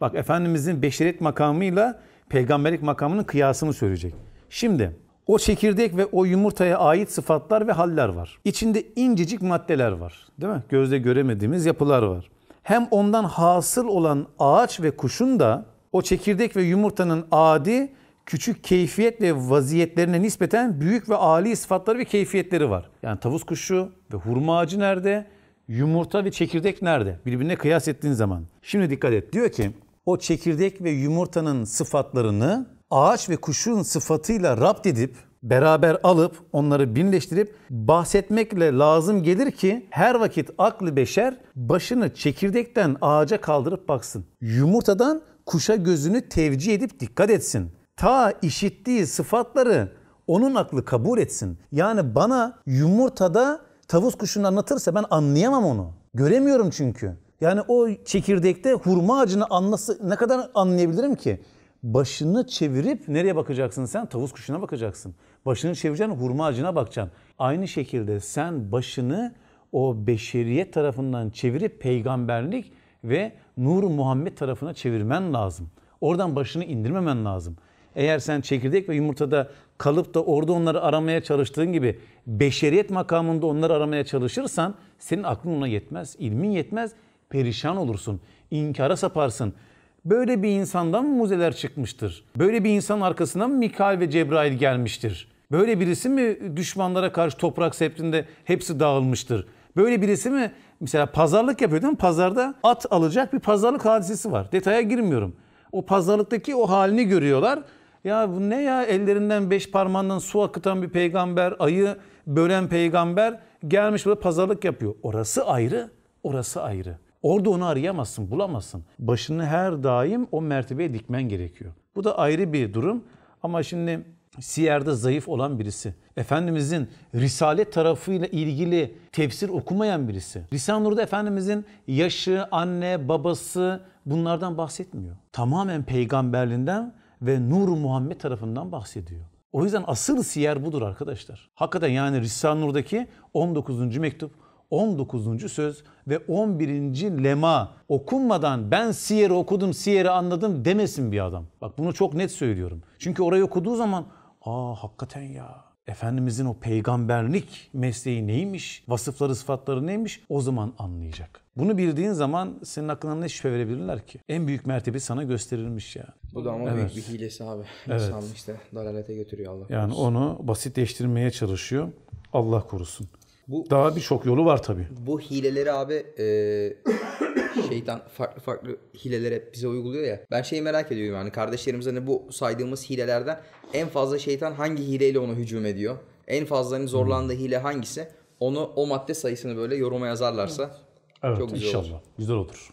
bak Efendimizin beşeriyet makamıyla peygamberlik makamının kıyasını söyleyecek. Şimdi o çekirdek ve o yumurtaya ait sıfatlar ve haller var. İçinde incecik maddeler var. Değil mi? Gözle göremediğimiz yapılar var. Hem ondan hasıl olan ağaç ve kuşun da o çekirdek ve yumurtanın adi küçük keyfiyet ve vaziyetlerine nispeten büyük ve âli sıfatları ve keyfiyetleri var. Yani tavus kuşu ve hurma ağacı nerede? Yumurta ve çekirdek nerede? Birbirine kıyas ettiğin zaman. Şimdi dikkat et. Diyor ki o çekirdek ve yumurtanın sıfatlarını ağaç ve kuşun sıfatıyla rapt edip beraber alıp onları birleştirip bahsetmekle lazım gelir ki her vakit aklı beşer başını çekirdekten ağaca kaldırıp baksın. Yumurtadan kuşa gözünü tevcih edip dikkat etsin. Ta işittiği sıfatları onun aklı kabul etsin. Yani bana yumurtada tavus kuşunu anlatırsa ben anlayamam onu. Göremiyorum çünkü. Yani o çekirdekte hurma ağacını anlası ne kadar anlayabilirim ki? Başını çevirip nereye bakacaksın sen? Tavus kuşuna bakacaksın. Başını çevireceksin hurma ağacına bakacaksın. Aynı şekilde sen başını o beşeriyet tarafından çevirip peygamberlik ve Nur Muhammed tarafına çevirmen lazım. Oradan başını indirmemen lazım. Eğer sen çekirdek ve yumurtada kalıp da orada onları aramaya çalıştığın gibi beşeriyet makamında onları aramaya çalışırsan senin aklın ona yetmez, ilmin yetmez, perişan olursun, inkara saparsın. Böyle bir insandan mı muzeler çıkmıştır? Böyle bir insanın arkasından mı Mikail ve Cebrail gelmiştir? Böyle birisi mi düşmanlara karşı toprak septinde hepsi dağılmıştır? Böyle birisi mi mesela pazarlık yapıyor değil mi? Pazarda at alacak bir pazarlık hadisesi var. Detaya girmiyorum. O pazarlıktaki o halini görüyorlar. Ya bu ne ya ellerinden beş parmağından su akıtan bir peygamber, ayı bölen peygamber gelmiş burada pazarlık yapıyor. Orası ayrı, orası ayrı. Orada onu arayamazsın, bulamazsın. Başını her daim o mertebeye dikmen gerekiyor. Bu da ayrı bir durum. Ama şimdi Siyer'de zayıf olan birisi. Efendimizin Risalet tarafıyla ilgili tefsir okumayan birisi. Risale-i Nur'da Efendimizin yaşı, anne, babası bunlardan bahsetmiyor. Tamamen peygamberliğinden ve Nur Muhammed tarafından bahsediyor. O yüzden asıl siyer budur arkadaşlar. Hakikaten yani Risale-i Nur'daki 19. mektup, 19. söz ve 11. lema okunmadan ben siyeri okudum, siyeri anladım demesin bir adam. Bak bunu çok net söylüyorum. Çünkü orayı okuduğu zaman aa hakikaten ya Efendimizin o peygamberlik mesleği neymiş, vasıfları sıfatları neymiş o zaman anlayacak. Bunu bildiğin zaman senin aklına ne şüphe verebilirler ki? En büyük mertebe sana gösterilmiş ya. Bu da ama Evet. büyük bir hilesi abi. İnsanı işte dalalete götürüyor Allah. Yani onu basitleştirmeye çalışıyor. Allah korusun. Bu- Daha birçok yolu var tabii. Bu hileleri abi e, şeytan farklı farklı hileler hep bize uyguluyor ya. Ben şeyi merak ediyorum yani kardeşlerimiz hani bu saydığımız hilelerden en fazla şeytan hangi hileyle ona hücum ediyor? En fazla hani zorlandığı hile hangisi? Onu o madde sayısını böyle yoruma yazarlarsa Evet çok güzel olur. inşallah. Güzel olur.